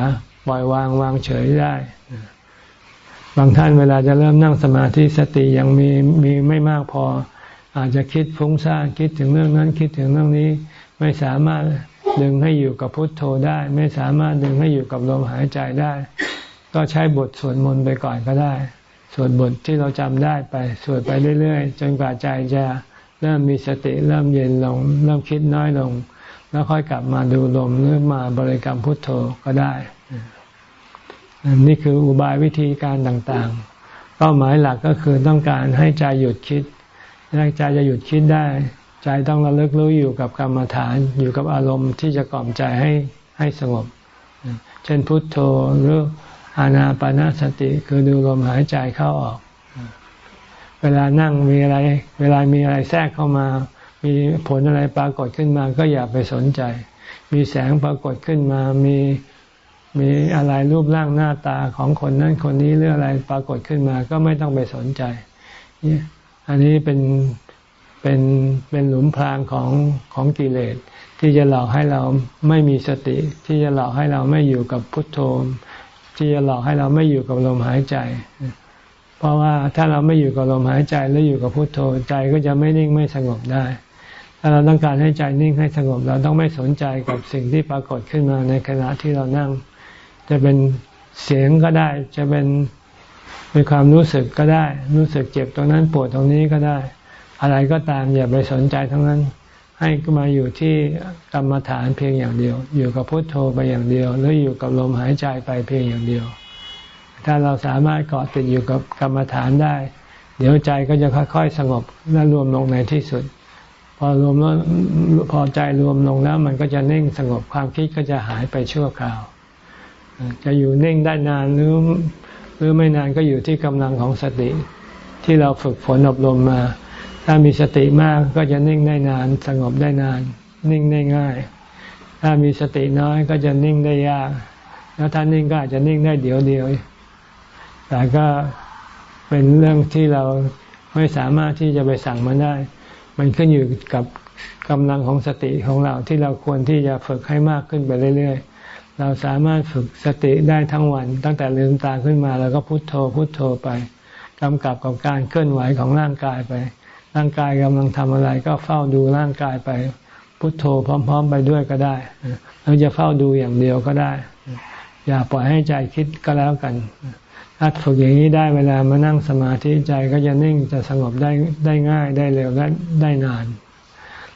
A: ปล่อยวางวางเฉยได้ บางท่านเวลาจะเริ่มนั่งสมาธิสติยังมีมีไม่มากพอ อาจจะคิดฟุ้งซ่านคิดถึงเรื่องนั้นคิดถึงเรื่องนี้ ไม่สามารถดึงให้อยู่กับพุทโธได้ ไม่สามารถดึงให้อยู่กับลมหายใจได้ ก็ใช้บทสวดมนต์ไปก่อนก็ได้สวดบทที่เราจำได้ไปสวดไปเรื่อยๆ จนกว่าใจจะเริ่มมีสติเริ่มเย็นลง เริ่มคิดน้อยลง แล้วค่อยกลับมาดูลมหรือมาบริกรรมพุทโธก็ได้นี่คืออุบายวิธีการต่างๆ เป้าหมายหลักก็คือต้องการให้ใจหยุดคิดถ้าใจจะหยุดคิดได้ ใจต้องระลึกรู้อยู่กับกรรมฐาน อยู่กับอารมณ์ที่จะกล่อมใจให้ให้สงบ เช่นพุทโธหรืออานาปนาสติคือดูลมหายใจเข้าออก เวลานั่งมีอะไร เวลามีอะไรแทรกเข้ามา มีผลอะไรปรากฏขึ้นมาก็อย่าไปสนใจ มีแสงปรากฏขึ้นมา มีมีอะไรรูปร่างหน้าตาของคนนั้นคนนี้หรืออะไรปรากฏขึ้นมา ก็ไม่ต้องไปสนใจ อันนี้เป็นเป็นเป็นหลุมพรางของของกิเลสที่จะหลอกให้เราไม่มีสติ ที่จะหลอกให้เราไม่อยู่กับพุทโธที่จะหลอกให้เราไม่อยู่กับลมหายใจ เพราะว่าถ้าเราไม่อยู่กับลมหายใจแล้วอยู่กับพุทโธใจก็จะไม่นิ่งไม่สงบได้ ถ้าเราต้องการให้ใจนิ่งให้สงบ เราต้องไม่สนใจกับสิ่งที่ปรากฏขึ้นมาในขณะที่เรานั่ง จะเป็นเสียงก็ได้ จะเป็นเป็นความรู้สึกก็ได้ รู้สึกเจ็บตรงนั้นปวดตรงนี้ก็ได้ อะไรก็ตามอย่าไปสนใจทั้งนั้น ให้มาอยู่ที่กรรมฐานเพียงอย่างเดียว อยู่กับพุทโธไปอย่างเดียว หรืออยู่กับลมหายใจไปเพียงอย่างเดียว ถ้าเราสามารถเกาะติดอยู่กับกรรมฐานได้ เดี๋ยวใจก็จะค่อยๆสงบและรวมลงในที่สุด อรวมแล้วพอใจรวมลงแล้ว มันก็จะนิ่งสงบความคิดก็จะหายไปชั่วคราว จะอยู่นิ่งได้นานหรือหรือไม่นานก็อยู่ที่กำลังของสติ ที่เราฝึกฝนอบรมมา ถ้ามีสติมากก็จะนิ่งได้นาน สงบได้นาน นิ่งได้ง่าย ถ้ามีสติน้อยก็จะนิ่งได้ยาก แล้วถ้านิ่งก็อาจจะนิ่งได้เดียวเดียว แต่ก็เป็นเรื่องที่เราไม่สามารถที่จะไปสั่งมันได้ มันขึ้นอยู่กับกำลังของสติของเราที่เราควรที่จะฝึกให้มากขึ้นไปเรื่อย ๆ เราสามารถฝึกสติได้ทั้งวัน ตั้งแต่ลืมตาขึ้นมาเราก็พุโทโธพุโทโธไปกำกับกับการเคลื่อนไหวของร่างกายไป ร่างกายกำลังทำอะไรก็เฝ้าดูร่างกายไป พุโทโธพร้อม ๆ ไปด้วยก็ได้เราจะเฝ้าดูอย่างเดียวก็ได้ อย่าปล่อยให้ใจคิดก็แล้วกัน ถ้าฝึกอย่างนี้ได้เวลามานั่งสมาธิใจก็จะนิ่งจะสงบได้ได้ง่ายได้เร็วและได้นาน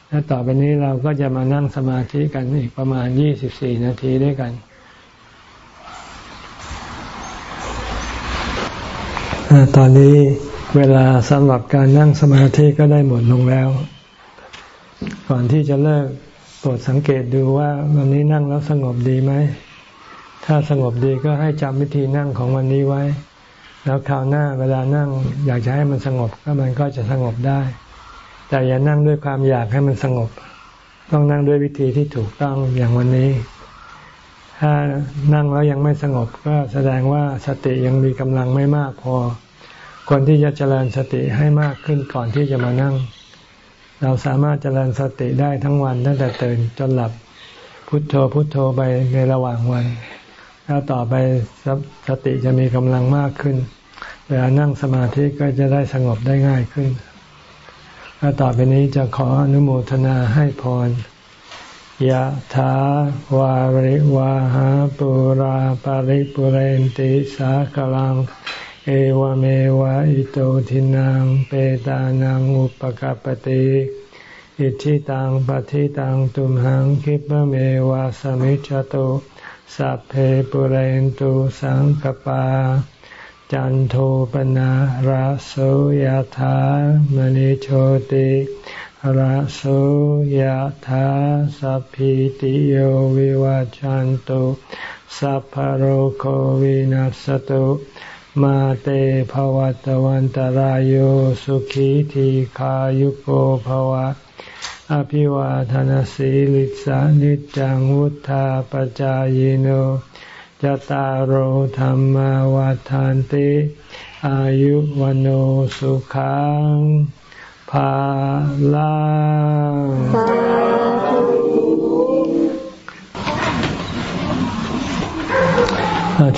A: และต่อไปนี้เราก็จะมานั่งสมาธิกันอีกประมาณยี่สิบสี่นาทีด้วยกันตอนนี้เวลาสำหรับการนั่งสมาธิก็ได้หมดลงแล้ว ก่อนที่จะเลิกโปรดสังเกตดูว่าวันนี้นั่งแล้วสงบดีไหม ถ้าสงบดีก็ให้จำวิธีนั่งของวันนี้ไว้ แล้วคราวหน้าเวลานั่ง อยากจะให้มันสงบก็มันก็จะสงบได้ แต่อย่านั่งด้วยความอยากให้มันสงบ ต้องนั่งด้วยวิธีที่ถูกต้องอย่างวันนี้ ถ้านั่งแล้วยังไม่สงบก็แสดงว่าสติยังมีกำลังไม่มากพอควรที่จะเจริญสติให้มากขึ้นก่อนที่จะมานั่ง เราสามารถเจริญสติได้ทั้งวันตั้งแต่ตื่นจนหลับพุทโธพุทโธไปในระหว่างวัน แล้วต่อไปสติจะมีกำลังมากขึ้น เวลานั่งสมาธิก็จะได้สงบได้ง่ายขึ้น แล้วต่อไปนี้จะขออนุโมทนาให้พรยะถาวาริวาหาปุราปาริปุเรนติสากลัง เอวเมวะอิโตทินังเปตานังอุปกปติอิชิตังปฏิตังตุมหังคิปเมวะสมิจจโต สัพเพปุเรนตุสังกปา จันโทปนะราโสยธามณิโชติราโสยธาสัพพิติโยวิวาจันตุสัพพโรโควินัสตุมาเตภวัตวันตารโยสุขีทีขายุโกภวะ อภิวาทานสีลิสานิจังวุธาปจายโนจตารโหธรรมวาทานติอายุวันโอสุขังภาลัง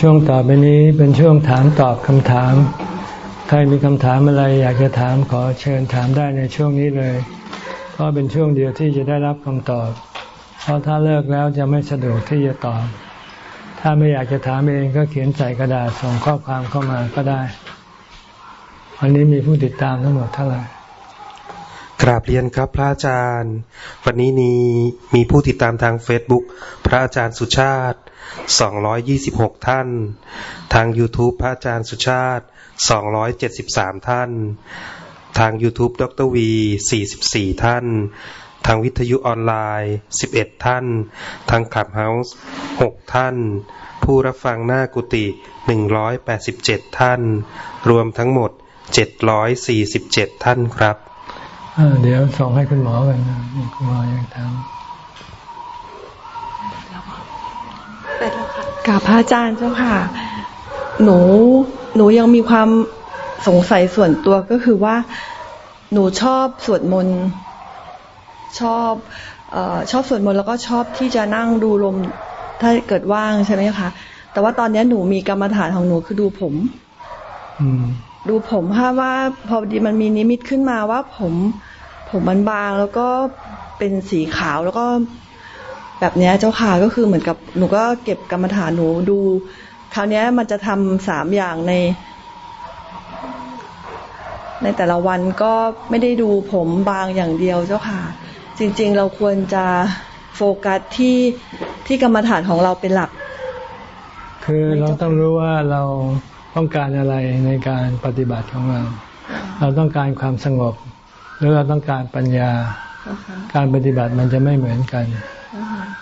A: ช่วงต่อไปนี้เป็นช่วงถามตอบคำถาม ใครมีคำถามอะไรอยากจะถามขอเชิญถามได้ในช่วงนี้เลย ราะเป็นช่วงเดียวที่จะได้รับคำตอบ เพราะถ้าเลิกแล้วจะไม่สะดวกที่จะตอบ ถ้าไม่อยากจะถามเองก็เขียนใส่กระดาษส่งข้อความเข้ามาก็ได้ วันนี้มีผู้ติดตามทั้งหมดเท่าไหร่
B: กราบเรียนครับพระอาจารย์ วันนี้นี้มีผู้ติดตามทางเฟซ e ุ๊กพระอาจารย์สุชาติ 226 ท่าน ทาง YouTube พระอาจารย์สุชาติ 273 ท่าน ทาง YouTube ดรวี44 ท่าน ทางวิทยุออนไลน์ 11 ท่าน ทางขับเฮาส์6ท่าน ผู้รับฟังหน้ากุฏิ187 ท่าน รวมทั้งหมด 747 ท่านครับ
A: เดี๋ยวส่งให้คุณหมอกันคุณหมอยังทำ
C: กับพระอาจารย์เจ้าค่ะ หนู หนูยังมีความ สงสัยส่วนตัวก็คือว่า หนูชอบสวดมนต์ชอบอชอบสวดมนต์แล้วก็ชอบที่จะนั่งดูลมถ้าเกิดว่างใช่ไหมคะ แต่ว่าตอนนี้หนูมีกรรมฐานของหนูคือดูผมดูผมเพราะว่าพอดีมันมีนิมิตขึ้นมาว่าผม ผมมันบางแล้วก็เป็นสีขาวแล้วก็แบบนี้เจ้าค่ะก็คือเหมือนกับหนูก็เก็บกรรมฐานหนูดู คราวนี้มันจะทำสามอย่างใน ในแต่ละวันก็ไม่ได้ดูผมบางอย่างเดียวเจ้าค่ะ จริง ๆ เราควรจะโฟกัสที่ที่กรรมฐานของเราเป็นหลัก
A: คือเราต้องรู้ว่าเราต้องการอะไรในการปฏิบัติของเรา เราต้องการความสงบ หรือเราต้องการปัญญา การปฏิบัติมันจะไม่เหมือนกัน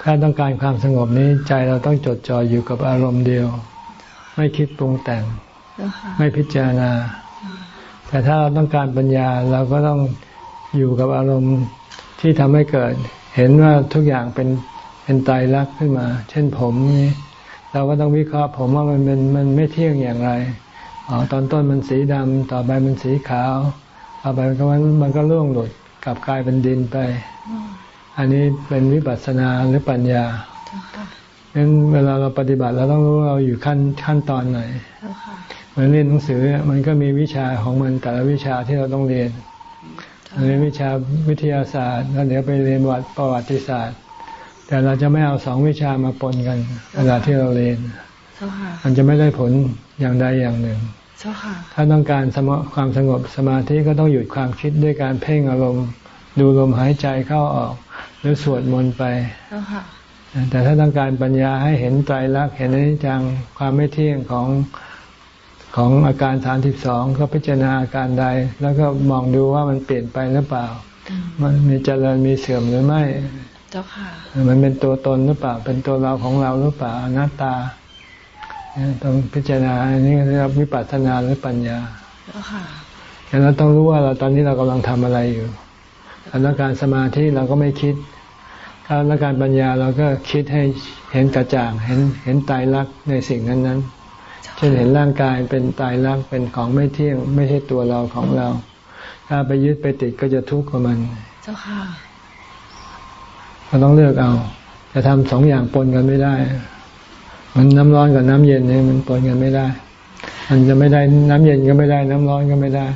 A: ถ้าต้องการความสงบนี้ใจเราต้องจดจ่ออยู่กับอารมณ์เดียว ไม่คิดปรุงแต่ง ไม่พิจารณา แต่ถ้าเราต้องการปัญญาเราก็ต้องอยู่กับอารมณ์ที่ทำให้เกิด เห็นว่าทุกอย่างเป็นเเป็นตายรักขึ้นมา เช่นผมนี่เราก็ต้องวิเคราะห์ผมว่ามันเป็นมันไม่เที่ยงอย่างไรอ๋อตอนต้นมันสีดำต่อไปมันสีขาวต่อไปมันก็มันก็ร่วงหลุดกลับกลายเป็นดินไป อันนี้เป็นวิปัสสนาหรือปัญญางั้นเวลาเราปฏิบัติเราต้องรู้เราอยู่ขั้นขั้นตอนไหนเห มือนเรียนหนังสือมันก็มีวิชาของมันแต่ละวิชาที่เราต้องเรียนเรียนวิชาวิทยาศาสตร์ แล้วเดี๋ยวไปเรียนวัดประวัติศาสตร์ แต่เราจะไม่เอาสองวิชามาปนกันเวลาที่เราเรียนมันจะไม่ได้ผลอย่างใดอย่างหนึ่งถ้าต้องการสมความสงบสมาธิก็ต้องหยุดความคิดด้วยการเพ่งอารมณ์ ดูลมหายใจเข้าออก หรือสวดมนต์ไปแต่ถ้าต้องการปัญญาให้เห็นไตรลักษณ์เห็นอนิจจังความไม่เที่ยงของ ของอาการสามสิบสองก็พิจารณาอาการใด แล้วก็มองดูว่ามันเปลี่ยนไปหรือเปล่า มันมีเจริญมีเสื่อมหรือไม่
C: เจ้าค่ะ
A: มันเป็นตัวตนหรือเปล่า เป็นตัวเราของเราหรือเปล่าอนัตตาต้องพิจารณาอันนี้เรียกวิปัสสนาหรือปัญญา
C: เจ้าค่ะ
A: เราต้องรู้ว่าเราตอนนี้เรากำลังทำอะไรอยู่แล้วการสมาธิเราก็ไม่คิดถ้าแล้วการปัญญาเราก็คิดให้เห็นกระจ่าง เห็นเห็นตายรักในสิ่งนั้นนั้น เช่นเห็นร่างกายเป็นตายรักเป็นของไม่เที่ยง ไม่ใช่ตัวเราของเรา ถ้าไปยึดไปติดก็จะทุกข์กับมัน
C: เจ้าค่ะ
A: เราต้องเลือกเอา จะทำสองอย่างปนกันไม่ได้ มันน้ำร้อนกับน้ำเย็นเนี่ยมันปนกันไม่ได้ มันจะไม่ได้น้ำเย็นก็ไม่ได้ น้ำร้อนก็ไม่ได้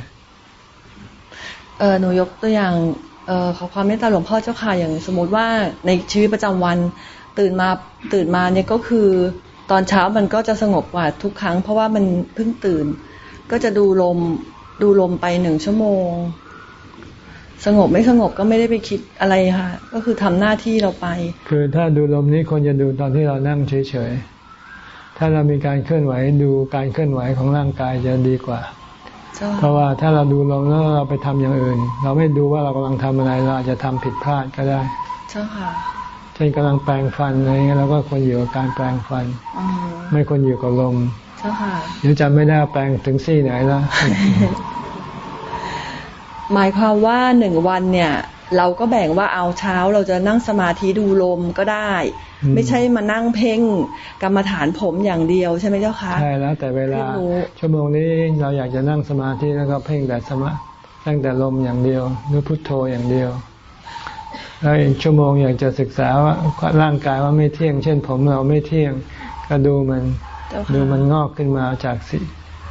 C: เออหนูยกตัวอย่างเออขอความเมตตาหลวงพ่อเจ้าค่ะอย่างสมมติว่าในชีวิตประจำวันตื่นมาตื่นมาเนี่ยก็คือ ตอนเช้ามันก็จะสงบกว่าทุกครั้ง เพราะว่ามันเพิ่งตื่น ก็จะดูลมดูลมไปหนึ่งชั่วโมง สงบไม่สงบก็ไม่ได้ไปคิดอะไรค่ะ ก็คือทำหน้าที่เราไป
A: คือถ้าดูลมนี้คนจะดูตอนที่เรานั่งเฉยๆถ้าเรามีการเคลื่อนไหวดูการเคลื่อนไหวของร่างกายจะดีกว่าเพราะว่าถ้าเราดูลมแล้วเราไปทำอย่างอื่น เราไม่ดูว่าเรากำลังทำอะไรเราอาจจะทำผิดพลาดก็ได้
C: เจ้าค่ะ
A: เช่นกำลังแปลงฟันอะไรเงี้ยเราก็ควรอยู่กับการแปลงฟัน ไม่ควรอยู่กับลม
C: เจ้าค่ะ
A: เดี๋ยวจำไม่ได้แปลงถึงซี่ไหนแล้ว
C: หมายความว่าหนึ่งวันเนี่ย เราก็แบ่งว่าเอาเช้าเราจะนั่งสมาธิดูลมก็ได้ ไม่ใช่มานั่งเพ่งกรรมฐานผมอย่างเดียวใช่ไหมเจ้าคะ
A: ใช่แล้วแต่เวลาชั่วโมงนี้เราอยากจะนั่งสมาธิแล้วก็เพ่งแต่สมาตั้งแต่ลมอย่างเดียวหรือพุทโธอย่างเดียว แล้วอีกชั่วโมงอยากจะศึกษาว่าร่างกายว่าไม่เที่ยง เช่น ผมเราไม่เที่ยง ก็ดูมันดูมันงอกขึ้นมาจากสี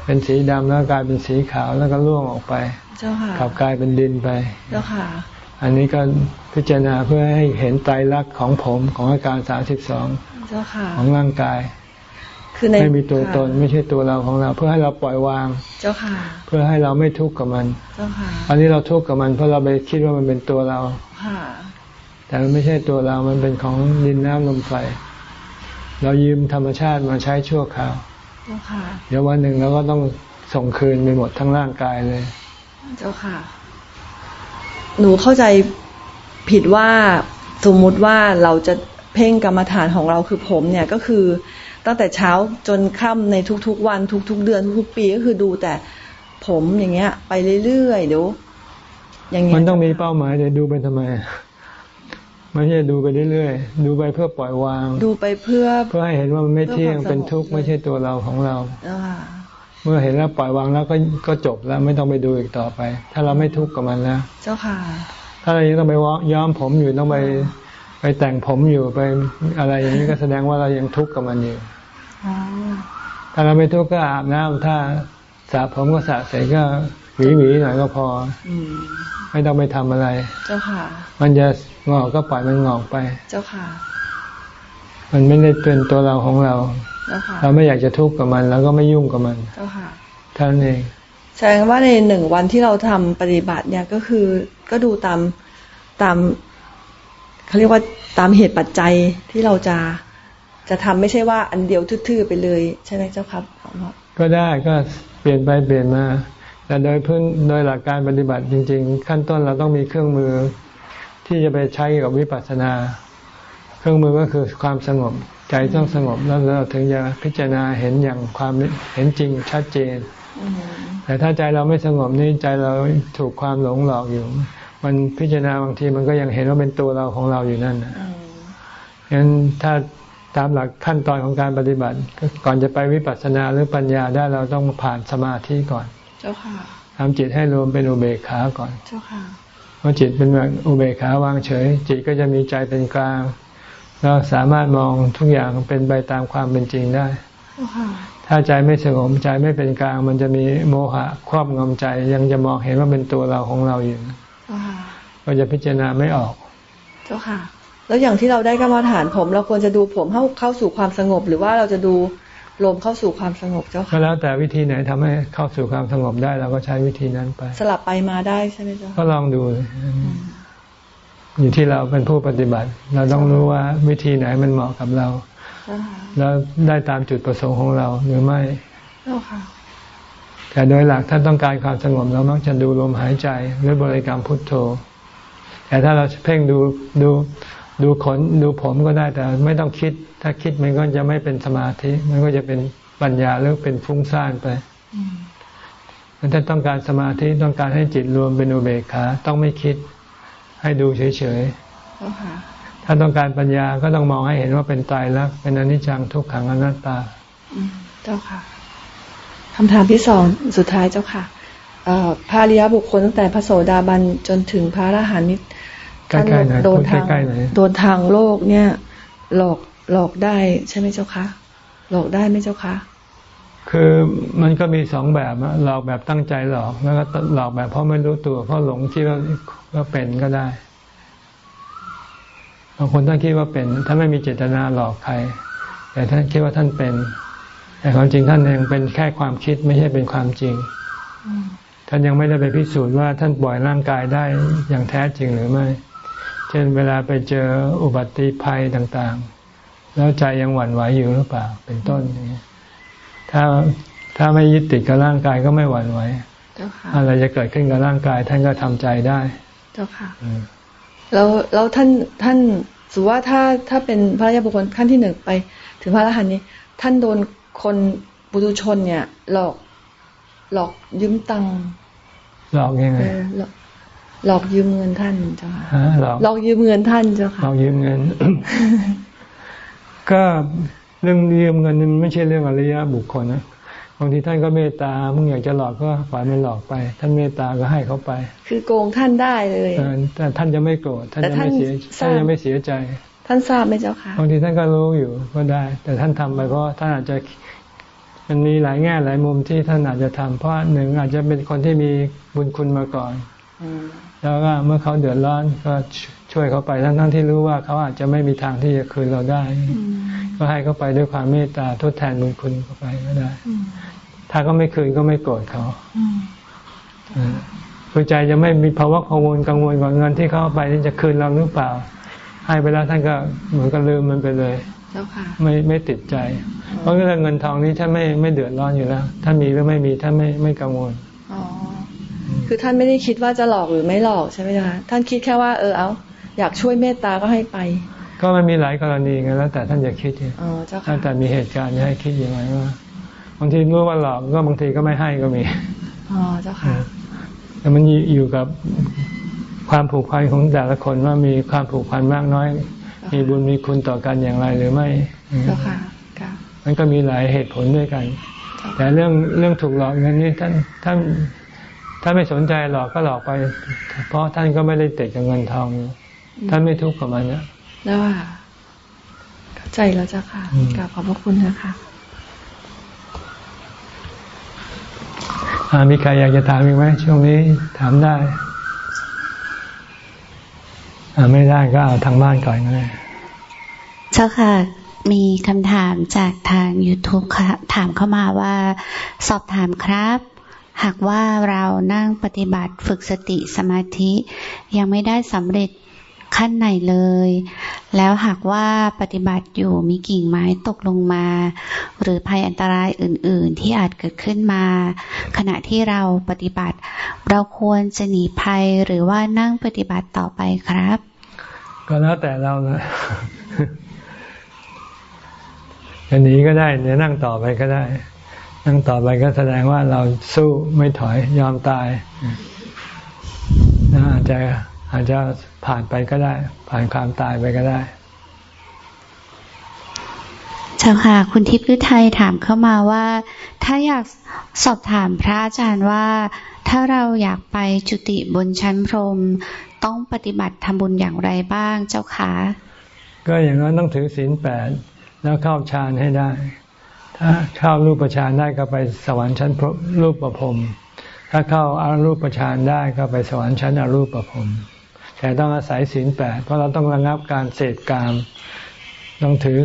A: เป็นสีดำแล้วกลายเป็นสีขาวแล้วก็ร่วงออกไปขับกลายเป็นดินไป
C: เจ้าค่ะ
A: อันนี้ก็พิจารณาเพื่อให้เห็นไตรลักษณ์ของผมของอาการสามสิบสองของร่างกายคือไม่มีตัวตนไม่ใช่ตัวเราของเรา เพื่อให้เราปล่อยวาง
C: เจ้าค่ะ
A: เพื่อให้เราไม่ทุกข์กับมัน
C: เจ้าค่ะ
A: อันนี้เราทุกข์กับมันเพราะเราไปคิดว่ามันเป็นตัวเรา
C: ค่ะ
A: แต่มันไม่ใช่ตัวเรา มันเป็นของดินน้ำลมไฟ เรายืมธรรมชาติมาใช้ชั่วคราวเดี๋ยววันหนึ่งเราก็ต้องส่งคืนไปหมดทั้งร่างกายเลย
C: เจ้าค่ะ หนูเข้าใจผิดว่าสมมุติว่าเราจะเพ่งกรรมฐานของเราคือผมเนี่ยก็คือตั้งแต่เช้าจนค่ำในทุกๆ วันทุก ๆ เดือนทุกๆ ปีก็คือดูแต่ผมอย่างเงี้ย ไปเรื่อยๆเดี๋ยว
A: อย่างเงี้ยมันต้องมีเป้าหมายเดี๋ยวดูไปทำไม ไม่ใช่ดูไปเรื่อยๆ ดูไปเพื่อปล่อยวาง
C: ดูไปเพื่อ
A: เพื่อให้เห็นว่ามันไม่เที่ยงเป็นทุกข์ไม่ใช่ตัวเราของเรา เมื่อเห็นแล้วปล่อยวางแล้วก็ก็จบแล้วไม่ต้องไปดูอีกต่อไป ถ้าเราไม่ทุกข์กับมันแล้ว
C: เจ้าค่ะ
A: ถ้าเรายังต้องไปย้อมผมอยู่ต้องไปไปแต่งผมอยู่ไปอะไรอย่างนี้ก็แสดงว่าเรายังทุกข์กับมันอยู่ถ้าเราไม่ทุกข์ก็อาบน้ำถ้าสระผมก็สระเสร็จก็หวีหวีหน่อยก็พอ ไม่ต้องไปทำอะไร
C: เจ้าค่ะ
A: มันจะงอกก็ปล่อยมันงอกไป
C: เจ้าค่ะ
A: มันไม่ได้เป็นตัวเราของเรา
C: เจ้าค่ะ
A: เราไม่อยากจะทุกข์กับมัน แล้วก็ไม่ยุ่งกับมัน
C: เจ้าค่ะ
A: ท่านเอง
C: แสดงว่าในหนึ่งวันที่เราทำปฏิบัติเนี่ยก็คือก็ดูตามตามเขาเรียกว่าตามเหตุปัจจัยที่เราจะจะทำไม่ใช่ว่าอันเดียวทื่อๆไปเลย ใช่ไหมเจ้าครับ
A: ก็ได้ก็เปลี่ยนไปเปลี่ยนมา แต่โดยพื้นโดยหลักการปฏิบัติจริง ๆ ขั้นต้นเราต้องมีเครื่องมือที่จะไปใช้กับวิปัสสนา เครื่องมือก็คือความสงบใจต้องสงบแล้วเราถึงจะพิจารณาเห็นอย่างความเห็นจริงชัดเจน แต่ถ้าใจเราไม่สงบนี่ใจเราถูกความหลงหลอกอยู่ มันพิจารณาบางทีมันก็ยังเห็นว่าเป็นตัวเราของเราอยู่นั่นนะงั้นถ้าตามหลักขั้นตอนของการปฏิบัติ ก่อนจะไปวิปัสสนาหรือปัญญาได้เราต้องผ่านสมาธิก่อน
C: เจ้าค่ะ
A: ทำจิตให้รวมเป็นอุเบกขาก่อน
C: เจ้าค่ะ
A: พอจิตเป็นแบบอุเบกขาวางเฉย จิตก็จะมีใจเป็นกลางเราสามารถมองทุกอย่างเป็นไปตามความเป็นจริงได้ ถ้าใจไม่สงบใจไม่เป็นกลาง มันจะมีโมหะครอบงำใจ ยังจะมองเห็นว่าเป็นตัวเราของเราอยู่ก็จะพิจารณาไม่ออก
C: เจ้าค่ะ แล้วอย่างที่เราได้กรรมฐานผม เราควรจะดูผมเข้าเข้าสู่ความสงบ หรือว่าเราจะดู ลมเข้าสู่ความสงบเจ้าค่ะ
A: ก็แล้วแต่วิธีไหนทำให้เข้าสู่ความสงบได้เราก็ใช้วิธีนั้นไป
C: สลับไปมาได้ใช่ไหมเจ้า
A: ก็ลองดู อยู่ที่เราเป็นผู้ปฏิบัติ เราต้องรู้ว่าวิธีไหนมันเหมาะกับเรา แล้วได้ตามจุดประสงค์ของเราหรือไม่แต่โดยหลักถ้าต้องการความสงบเรามักจะดูลมหายใจหรือบริกรรมพุทโธ แต่ถ้าเราเพ่งดูดู ดูขนดูผมก็ได้แต่ไม่ต้องคิด ถ้าคิดมันก็จะไม่เป็นสมาธิ มันก็จะเป็นปัญญาหรือเป็นฟุ้งซ่านไปถ้าต้องการสมาธิต้องการให้จิตรวมเป็นอุเบกขาต้องไม่คิด ให้ดูเฉยๆถ้าต้องการปัญญาก็ต้องมองให้เห็นว่าเป็นตายแล้วเป็นอนิจจังทุกขังอนัตตา
C: เจ้าค่ะคำถามที่สองสุดท้ายเจ้าค่ะพาริยบุคคลตั้งแต่พระโสดาบันจนถึงพระอรหันต์ นี้
A: ท่านโดนทาง
C: โดนทางโลกเนี่ย หลอกหลอกได้ใช่ไหมเจ้าคะหลอกได้ไหมเจ้าคะ
A: คือมันก็มีสองแบบหลอกแบบตั้งใจหลอกแล้วก็หลอกแบบเพราะไม่รู้ตัว เพราะหลงคิดว่าว่าเป็นก็ได้บางคนท่านคิดว่าเป็นถ้าไม่มีเจตนาหลอกใคร แต่ท่านคิดว่าท่านเป็น แต่ความจริงท่านเองเป็นแค่ความคิดไม่ใช่เป็นความจริงท่านยังไม่ได้ไปพิสูจน์ว่าท่านปล่อยร่างกายได้อย่างแท้จริงหรือไม่ เช่นเวลาไปเจออุบัติภัยต่างๆ แล้วใจยังหวั่นไหวอยู่หรือเปล่า เป็นต้นนี้ถ้าถ้าไม่ยึดติดกับร่างกายก็ไม่หวั่นไหวอะไรจะเกิดขึ้นกับร่างกาย ท่านก็ทำใจได้
C: เจ้าค่ะแล้วแล้วท่านท่านสุว่าถ้าถ้าเป็นพระยาบุคคลขั้นที่หนึ่งไป ถึงพระอรหันต์นี้ ท่านโดนคนบุตุชนเนี่ย หลอกหลอกยืมตัง
A: หลอกยังไง
C: หลอกยืมเงินท่านเจ้าค่ะหลอกยืมเงินท่านเจ้าค่ะ
A: หลอกยืมเงิน ก็เรื่องยืมเงินมันไม่ใช่เรื่องอริยบุคคลนะบางทีท่านก็เมตตามึงอยากจะหลอกก็ฝ่ายมันหลอกไป ท่านเมตตาก็ให้เขาไป
C: คือโกงท่านได้เลย
A: แต่ท่านจะไม่โกรธท่านจะไม่เสียท่านยังไม่เสียใจ
C: ท่านทราบไหมเจ้าค่ะ
A: บางทีท่านก็รู้อยู่ก็ได้ แต่ท่านทำไปเพราะท่านอาจจะมันมีหลายแง่หลายมุมที่ท่านอาจจะทำเพราะหนึ่งอาจจะเป็นคนที่มีบุญคุณมาก่อน แล้วก็เมื่อเขาเดือดร้อนก็ช่วยเขาไปทั้งทั้งที่รู้ว่าเขาอาจจะไม่มีทางที่จะคืนเราได้ ก็ให้เขาไปด้วยความเมตตาทดแทนบุญคุณเขาไปก็ได้ ถ้าเขาไม่คืนก็ไม่โกรธเขาคือใจจะไม่มีภาวะกังวลกังวลกับเงินที่เขาไปนี่จะคืนเราหรือเปล่า ให้ไปแล้วท่านก็เหมือนกับลืมมันไปเลยไม่ไม่ติดใจ เพราะเรื่องเงินทองนี้ท่านไม่ไม่เดือดร้อนอยู่แล้วถ้ามีหรือไม่มีท่านไม่ไม่กังวล
C: คือท่านไม่ได้คิดว่าจะหลอกหรือไม่หลอกใช่ไหมคะท่านคิดแค่ว่าเออเอาอยากช่วยเมตตาก็ให้ไป
A: ก็มันมีหลายกรณีไงแล้ว แต่ท่านจะคิดอ๋อเจ้าค่ะแต่มีเหตุการณ์ให้คิดยังไงว่าบางทีรู้ว่าหลอกก็บางทีก็ไม่ให้ก็มี
C: อ๋อเจ้าค่ะ
A: แต่มันอยู่กับความผูกพันของแต่ละคนว่ามีความผูกพันมากน้อย มีบุญมีคุณต่อกันอย่างไรหรือไม่
C: เจ้าค่ะ
A: มันก็มีหลายเหตุผลด้วยกัน แต่เรื่องเรื่องถูกหลอกเงินนี้ท่านท่าน ถ้าไม่สนใจหลอกก็หลอกไป เพราะท่านก็ไม่ได้ติดกับเงินทอง ท่านไม่ทุกข์กับมันเนี่ย
C: แล้วว่าเข้าใจแล้วจ้ะค่ะกราบขอบพระคุณนะคะ
A: มีใครอยากจะถามอีกไหมช่วงนี้ถามได้ไม่ได้ก็เอาทางบ้านก่อนก็ได้
D: เจ้าค่ะ มีคำถามจากทาง YouTube ถามเข้ามาว่า สอบถามครับ หากว่าเรานั่งปฏิบัติฝึกสติสมาธิ ยังไม่ได้สำเร็จขั้นไหนเลย แล้วหากว่าปฏิบัติอยู่มีกิ่งไม้ตกลงมา หรือภัยอันตรายอื่น ๆ ที่อาจเกิดขึ้นมา ขณะที่เราปฏิบัติ เราควรจะหนีภัยหรือว่านั่งปฏิบัติต่อไปครับ
A: ก็แล้วแต่เรานะจะหนีก็ได้เนี่ยนั่งต่อไปก็ได้ นั่งต่อไปก็แสดงว่าเราสู้ไม่ถอยยอมตายอาจจะอาจจะผ่านไปก็ได้ ผ่านความตายไปก็ได้
D: เจ้าค่ะคุณทิพย์ฤทัยถามเข้ามาว่า ถ้าอยากสอบถามพระอาจารย์ว่า ถ้าเราอยากไปจุติบนชั้นพรหมต้องปฏิบัติทำบุญอย่างไรบ้างเจ้าคะ
A: ก็อย่างนั้นต้องถือศีลแปดแล้วเข้าฌานให้ได้ ถ้าเข้ารูปฌานได้ก็ไปสวรรค์ชั้นรูปประพรมถ้าเข้าอารูปฌานได้ก็ไปสวรรค์ชั้นอรูปประพรมแต่ต้องอาศัยศีลแปดเพราะเราต้องระงับการเสพกาม ต้องถือ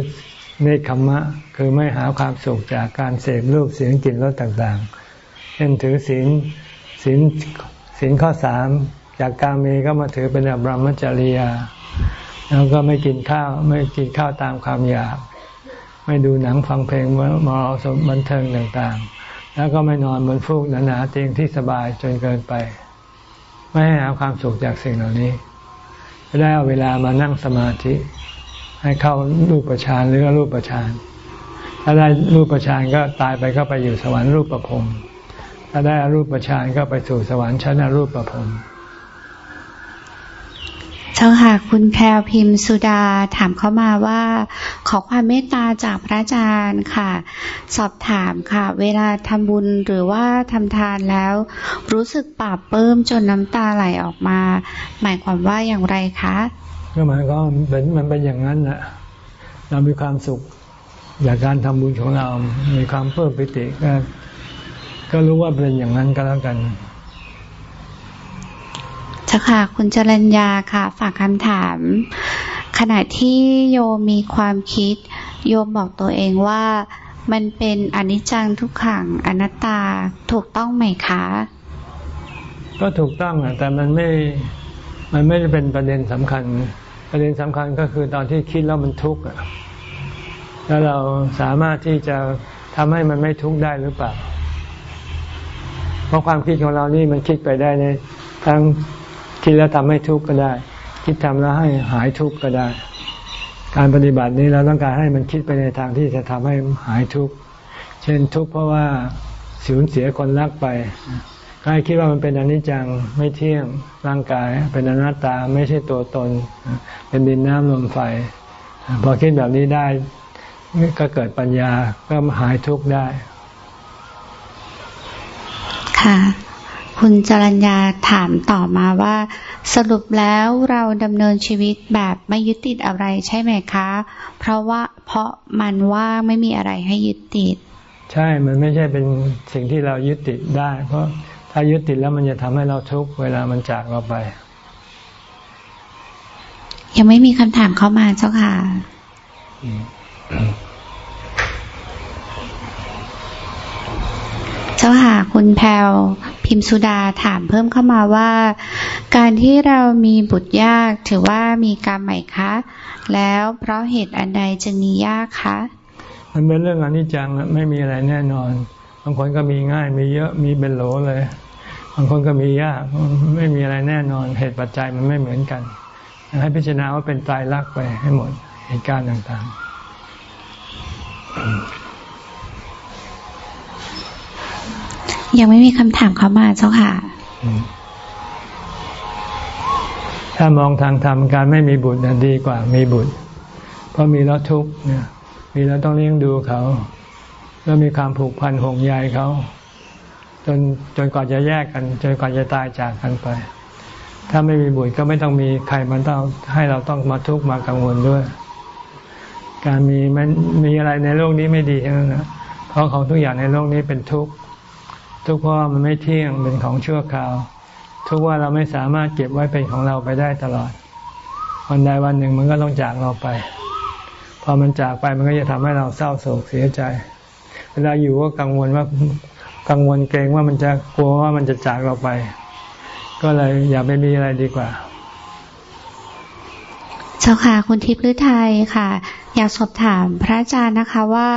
A: เนคขมะ คือไม่หาความสุขจากการเสพรูปเสียงกลิ่นรสต่างๆเช่นถือศีลศีลศีลข้อสามจากการเมก็มาถือเป็นอบรมจริยา แล้วก็ไม่กินข้าวไม่กินข้าวตามความอยาก ไม่ดูหนังฟังเพลงมอสมบันเทิงต่างๆ แล้วก็ไม่นอนบนฟูกหนาๆเตียงที่สบายจนเกินไป ไม่ให้หาความสุขจากสิ่งเหล่านี้จะได้เอาเวลามานั่งสมาธิ ให้เข้ารูปประชานหรือรูปประชานถ้าได้รูปประชานก็ตายไปก็ไปอยู่สวรรค์รูปประพรมถ้าได้รูปประชานก็ไปสู่สวรรค์ชั้นอรูปประพรม
D: เจ้าค่ะ คุณแพรวพิมพ์สุดาถามเข้ามาว่า ขอความเมตตาจากพระอาจารย์ค่ะ สอบถามค่ะ เวลาทำบุญหรือว่าทำทานแล้ว รู้สึกปราบเพิ่มจนน้ำตาไหลออกมา หมายความว่าอย่างไรคะ
A: ก็หมายความเป็นมันเป็นอย่างนั้นแหละเรามีความสุขจากการทำบุญของเรา มีความเพิ่มปิติก็ก็รู้ว่าเป็นอย่างนั้นก็แล้วกัน
D: จ้าค่ะ คุณจรัญญาค่ะ ฝากคำถาม ขณะที่โยมมีความคิด โยมบอกตัวเองว่ามันเป็นอนิจจังทุกขังอนัตตาถูกต้องไหมคะ
A: ก็ถูกต้องอะแต่มันไม่ มันไม่ได้เป็นประเด็นสำคัญ ประเด็นสำคัญก็คือตอนที่คิดแล้วมันทุกข์อะแล้วเราสามารถที่จะทำให้มันไม่ทุกข์ได้หรือเปล่า เพราะความคิดของเรานี่มันคิดไปได้ในทั้ง คิดแล้วทำให้ทุกข์ก็ได้ คิดทำแล้วให้หายทุกข์ก็ได้ การปฏิบัตินี้เราต้องการให้มันคิดไปในทางที่จะทำให้หายทุกข์เช่นทุกข์เพราะว่าสูญเสียคนรักไปให้คิดว่ามันเป็นอนิจจังไม่เที่ยงร่างกาย เป็นอนัตตาไม่ใช่ตัวตน เป็นดินน้ำลมไฟพอคิดแบบนี้ได้ก็เกิดปัญญาก็หายทุกข์ได้
D: ค่ะ คุณจรัญญาถามต่อมาว่า สรุปแล้วเราดำเนินชีวิตแบบไม่ยึดติดอะไรใช่ไหมคะ เพราะว่าเพราะมันว่าไม่มีอะไรให้ยึดติด
A: ใช่ มันไม่ใช่เป็นสิ่งที่เรายึดติดได้ เพราะถ้ายึดติดแล้วมันจะทำให้เราทุกข์เวลามันจากเราไป
D: ยังไม่มีคำถามเข้ามาเจ้าค่ะเจ้าค่ะคุณแพลว พิมสุดาถามเพิ่มเข้ามาว่า การที่เรามีบุตรยากถือว่ามีกรรมไหมคะ แล้วเพราะเหตุอันใดจึงมียากคะ
A: มันเป็นเรื่องอนิจจังไม่มีอะไรแน่นอน บางคนก็มีง่ายมีเยอะมีเป็นโหลเลย บางคนก็มียากไม่มีอะไรแน่นอน เหตุปัจจัยมันไม่เหมือนกัน ให้พิจารณาว่าเป็นตายรักไปให้หมดเหตุการณ์ต่างๆ
D: ยังไม่มีคำถามเข้ามาเจ้าค่ะ
A: ถ้ามองทางธรรมการไม่มีบุตรดีกว่ามีบุตร เพราะมีแล้วทุกข์เนี่ยมีแล้วต้องเลี้ยงดูเขา แล้วมีความผูกพันห่วงใยเขา จนจนก่อนจะแยกกัน จนก่อนจะตายจากกันไป ถ้าไม่มีบุตรก็ไม่ต้องมีใครมันต้องให้เราต้องมาทุกข์มากังวลด้วย การมีมันมีอะไรในโลกนี้ไม่ดีทั้งนั้นนะเพราะของทุกอย่างในโลกนี้เป็นทุกข์ ทุกข์เพราะมันไม่เที่ยงเป็นของชั่วคราว ทุกว่าเราไม่สามารถเก็บไว้เป็นของเราไปได้ตลอด วันใดวันหนึ่งมันก็ต้องจากเราไป พอมันจากไปมันก็จะทำให้เราเศร้าโศกเสียใจ เวลาอยู่ก็กังวลว่ากังวลเกรงว่ามันจะกลัวว่ามันจะจากเราไป ก็เลยอย่าไปมีอะไรดีกว่า
D: เจ้าค่ะคุณทิพย์ฤทัยค่ะ อยากสอบถามพระอาจารย์นะคะว่า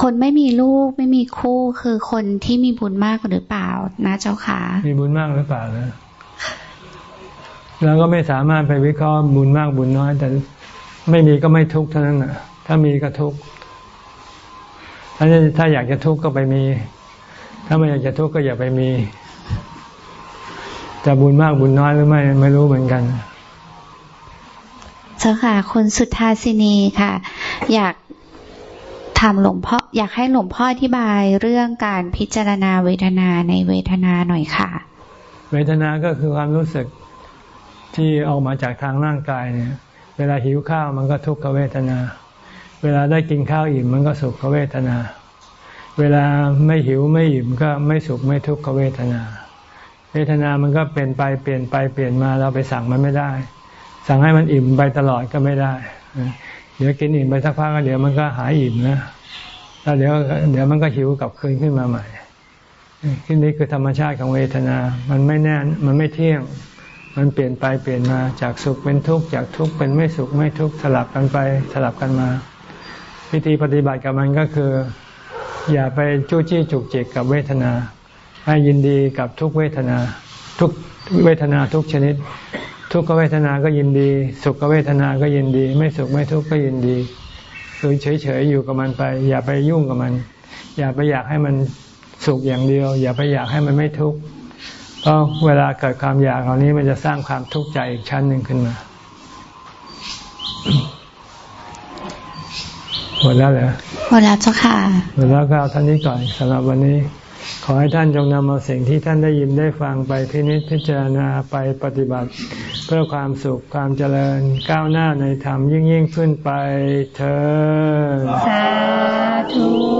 D: คนไม่มีลูกไม่มีคู่คือคนที่มีบุญมากหรือเปล่านะเจ้าค่ะ
A: มีบุญมากหรือเปล่านะเราก็ไม่สามารถไปวิเคราะห์บุญมากบุญน้อย แต่ไม่มีก็ไม่ทุกข์เท่านั้นนะถ้ามีก็ทุกข์ถ้าถ้าอยากจะทุกข์ก็ไปมี ถ้าไม่อยากจะทุกข์ก็อย่าไปมี จะบุญมากบุญน้อยหรือไม่ไม่รู้เหมือนกัน
D: เจ้าค่ะคุณสุทธาสินีค่ะ อยาก ถามหลวงพ่ออยากให้หลวงพ่ออธิบายเรื่องการพิจารณาเวทนาในเวทนาหน่อยค่ะ
A: เวทนาก็คือความรู้สึกที่ออกมาจากทางร่างกายเนี่ย เวลาหิวข้าวมันก็ทุกขเวทนา เวลาได้กินข้าวอิ่มมันก็สุขเวทนา เวลาไม่หิวไม่อิ่มก็ไม่สุขไม่ทุกขเวทนา เวทนามันก็เปลี่ยนไปเปลี่ยนไปเปลี่ยนมาเราไปสั่งมันไม่ได้ สั่งให้มันอิ่มไปตลอดก็ไม่ได้ ดี๋ยวกินอิ่มไปสักพักเดี๋ยวมันก็หายอิ่มนะแล้วเดี๋ยวเดี๋ยวมันก็หิวกลับคืนขึ้นมาใหม่ที่นี้คือธรรมชาติของเวทนา มันไม่แน่นมันไม่เที่ยง มันเปลี่ยนไปเปลี่ยนมา จากสุขเป็นทุกข์ จากทุกข์เป็นไม่สุขไม่ทุกข์สลับกันไปสลับกันมา วิธีปฏิบัติกับมันก็คือ อย่าไปจู้จี้จุกจิกกับเวทนา ให้ยินดีกับทุกเวทนา ทุกเวทนาทุกชนิด ทุกขเวทนาก็ยินดี สุขเวทนาก็ยินดี ไม่สุขไม่ทุกข์ก็ยินดี คือเฉยๆอยู่กับมันไป อย่าไปยุ่งกับมัน อย่าไปอยากให้มันสุขอย่างเดียว อย่าไปอยากให้มันไม่ทุกข์เพราะเวลาเกิดความอยากเหล่านี้มันจะสร้างความทุกข์ใจอีกชั้นหนึ่งขึ้นมาหมดแล้วเหรอ
D: หมดแล้วเจ้าค่ะ
A: หมดแล้วก็เอาท่านนี้ก่อนสำหรับวันนี้ ขอให้ท่านจงนำเอาสิ่งที่ท่านได้ยินได้ฟังไปพินิจพิจารณาไปปฏิบัติเพื่อความสุขความเจริญก้าวหน้าในธรรมยิ่งยิ่งขึ้นไปเธอสาธุ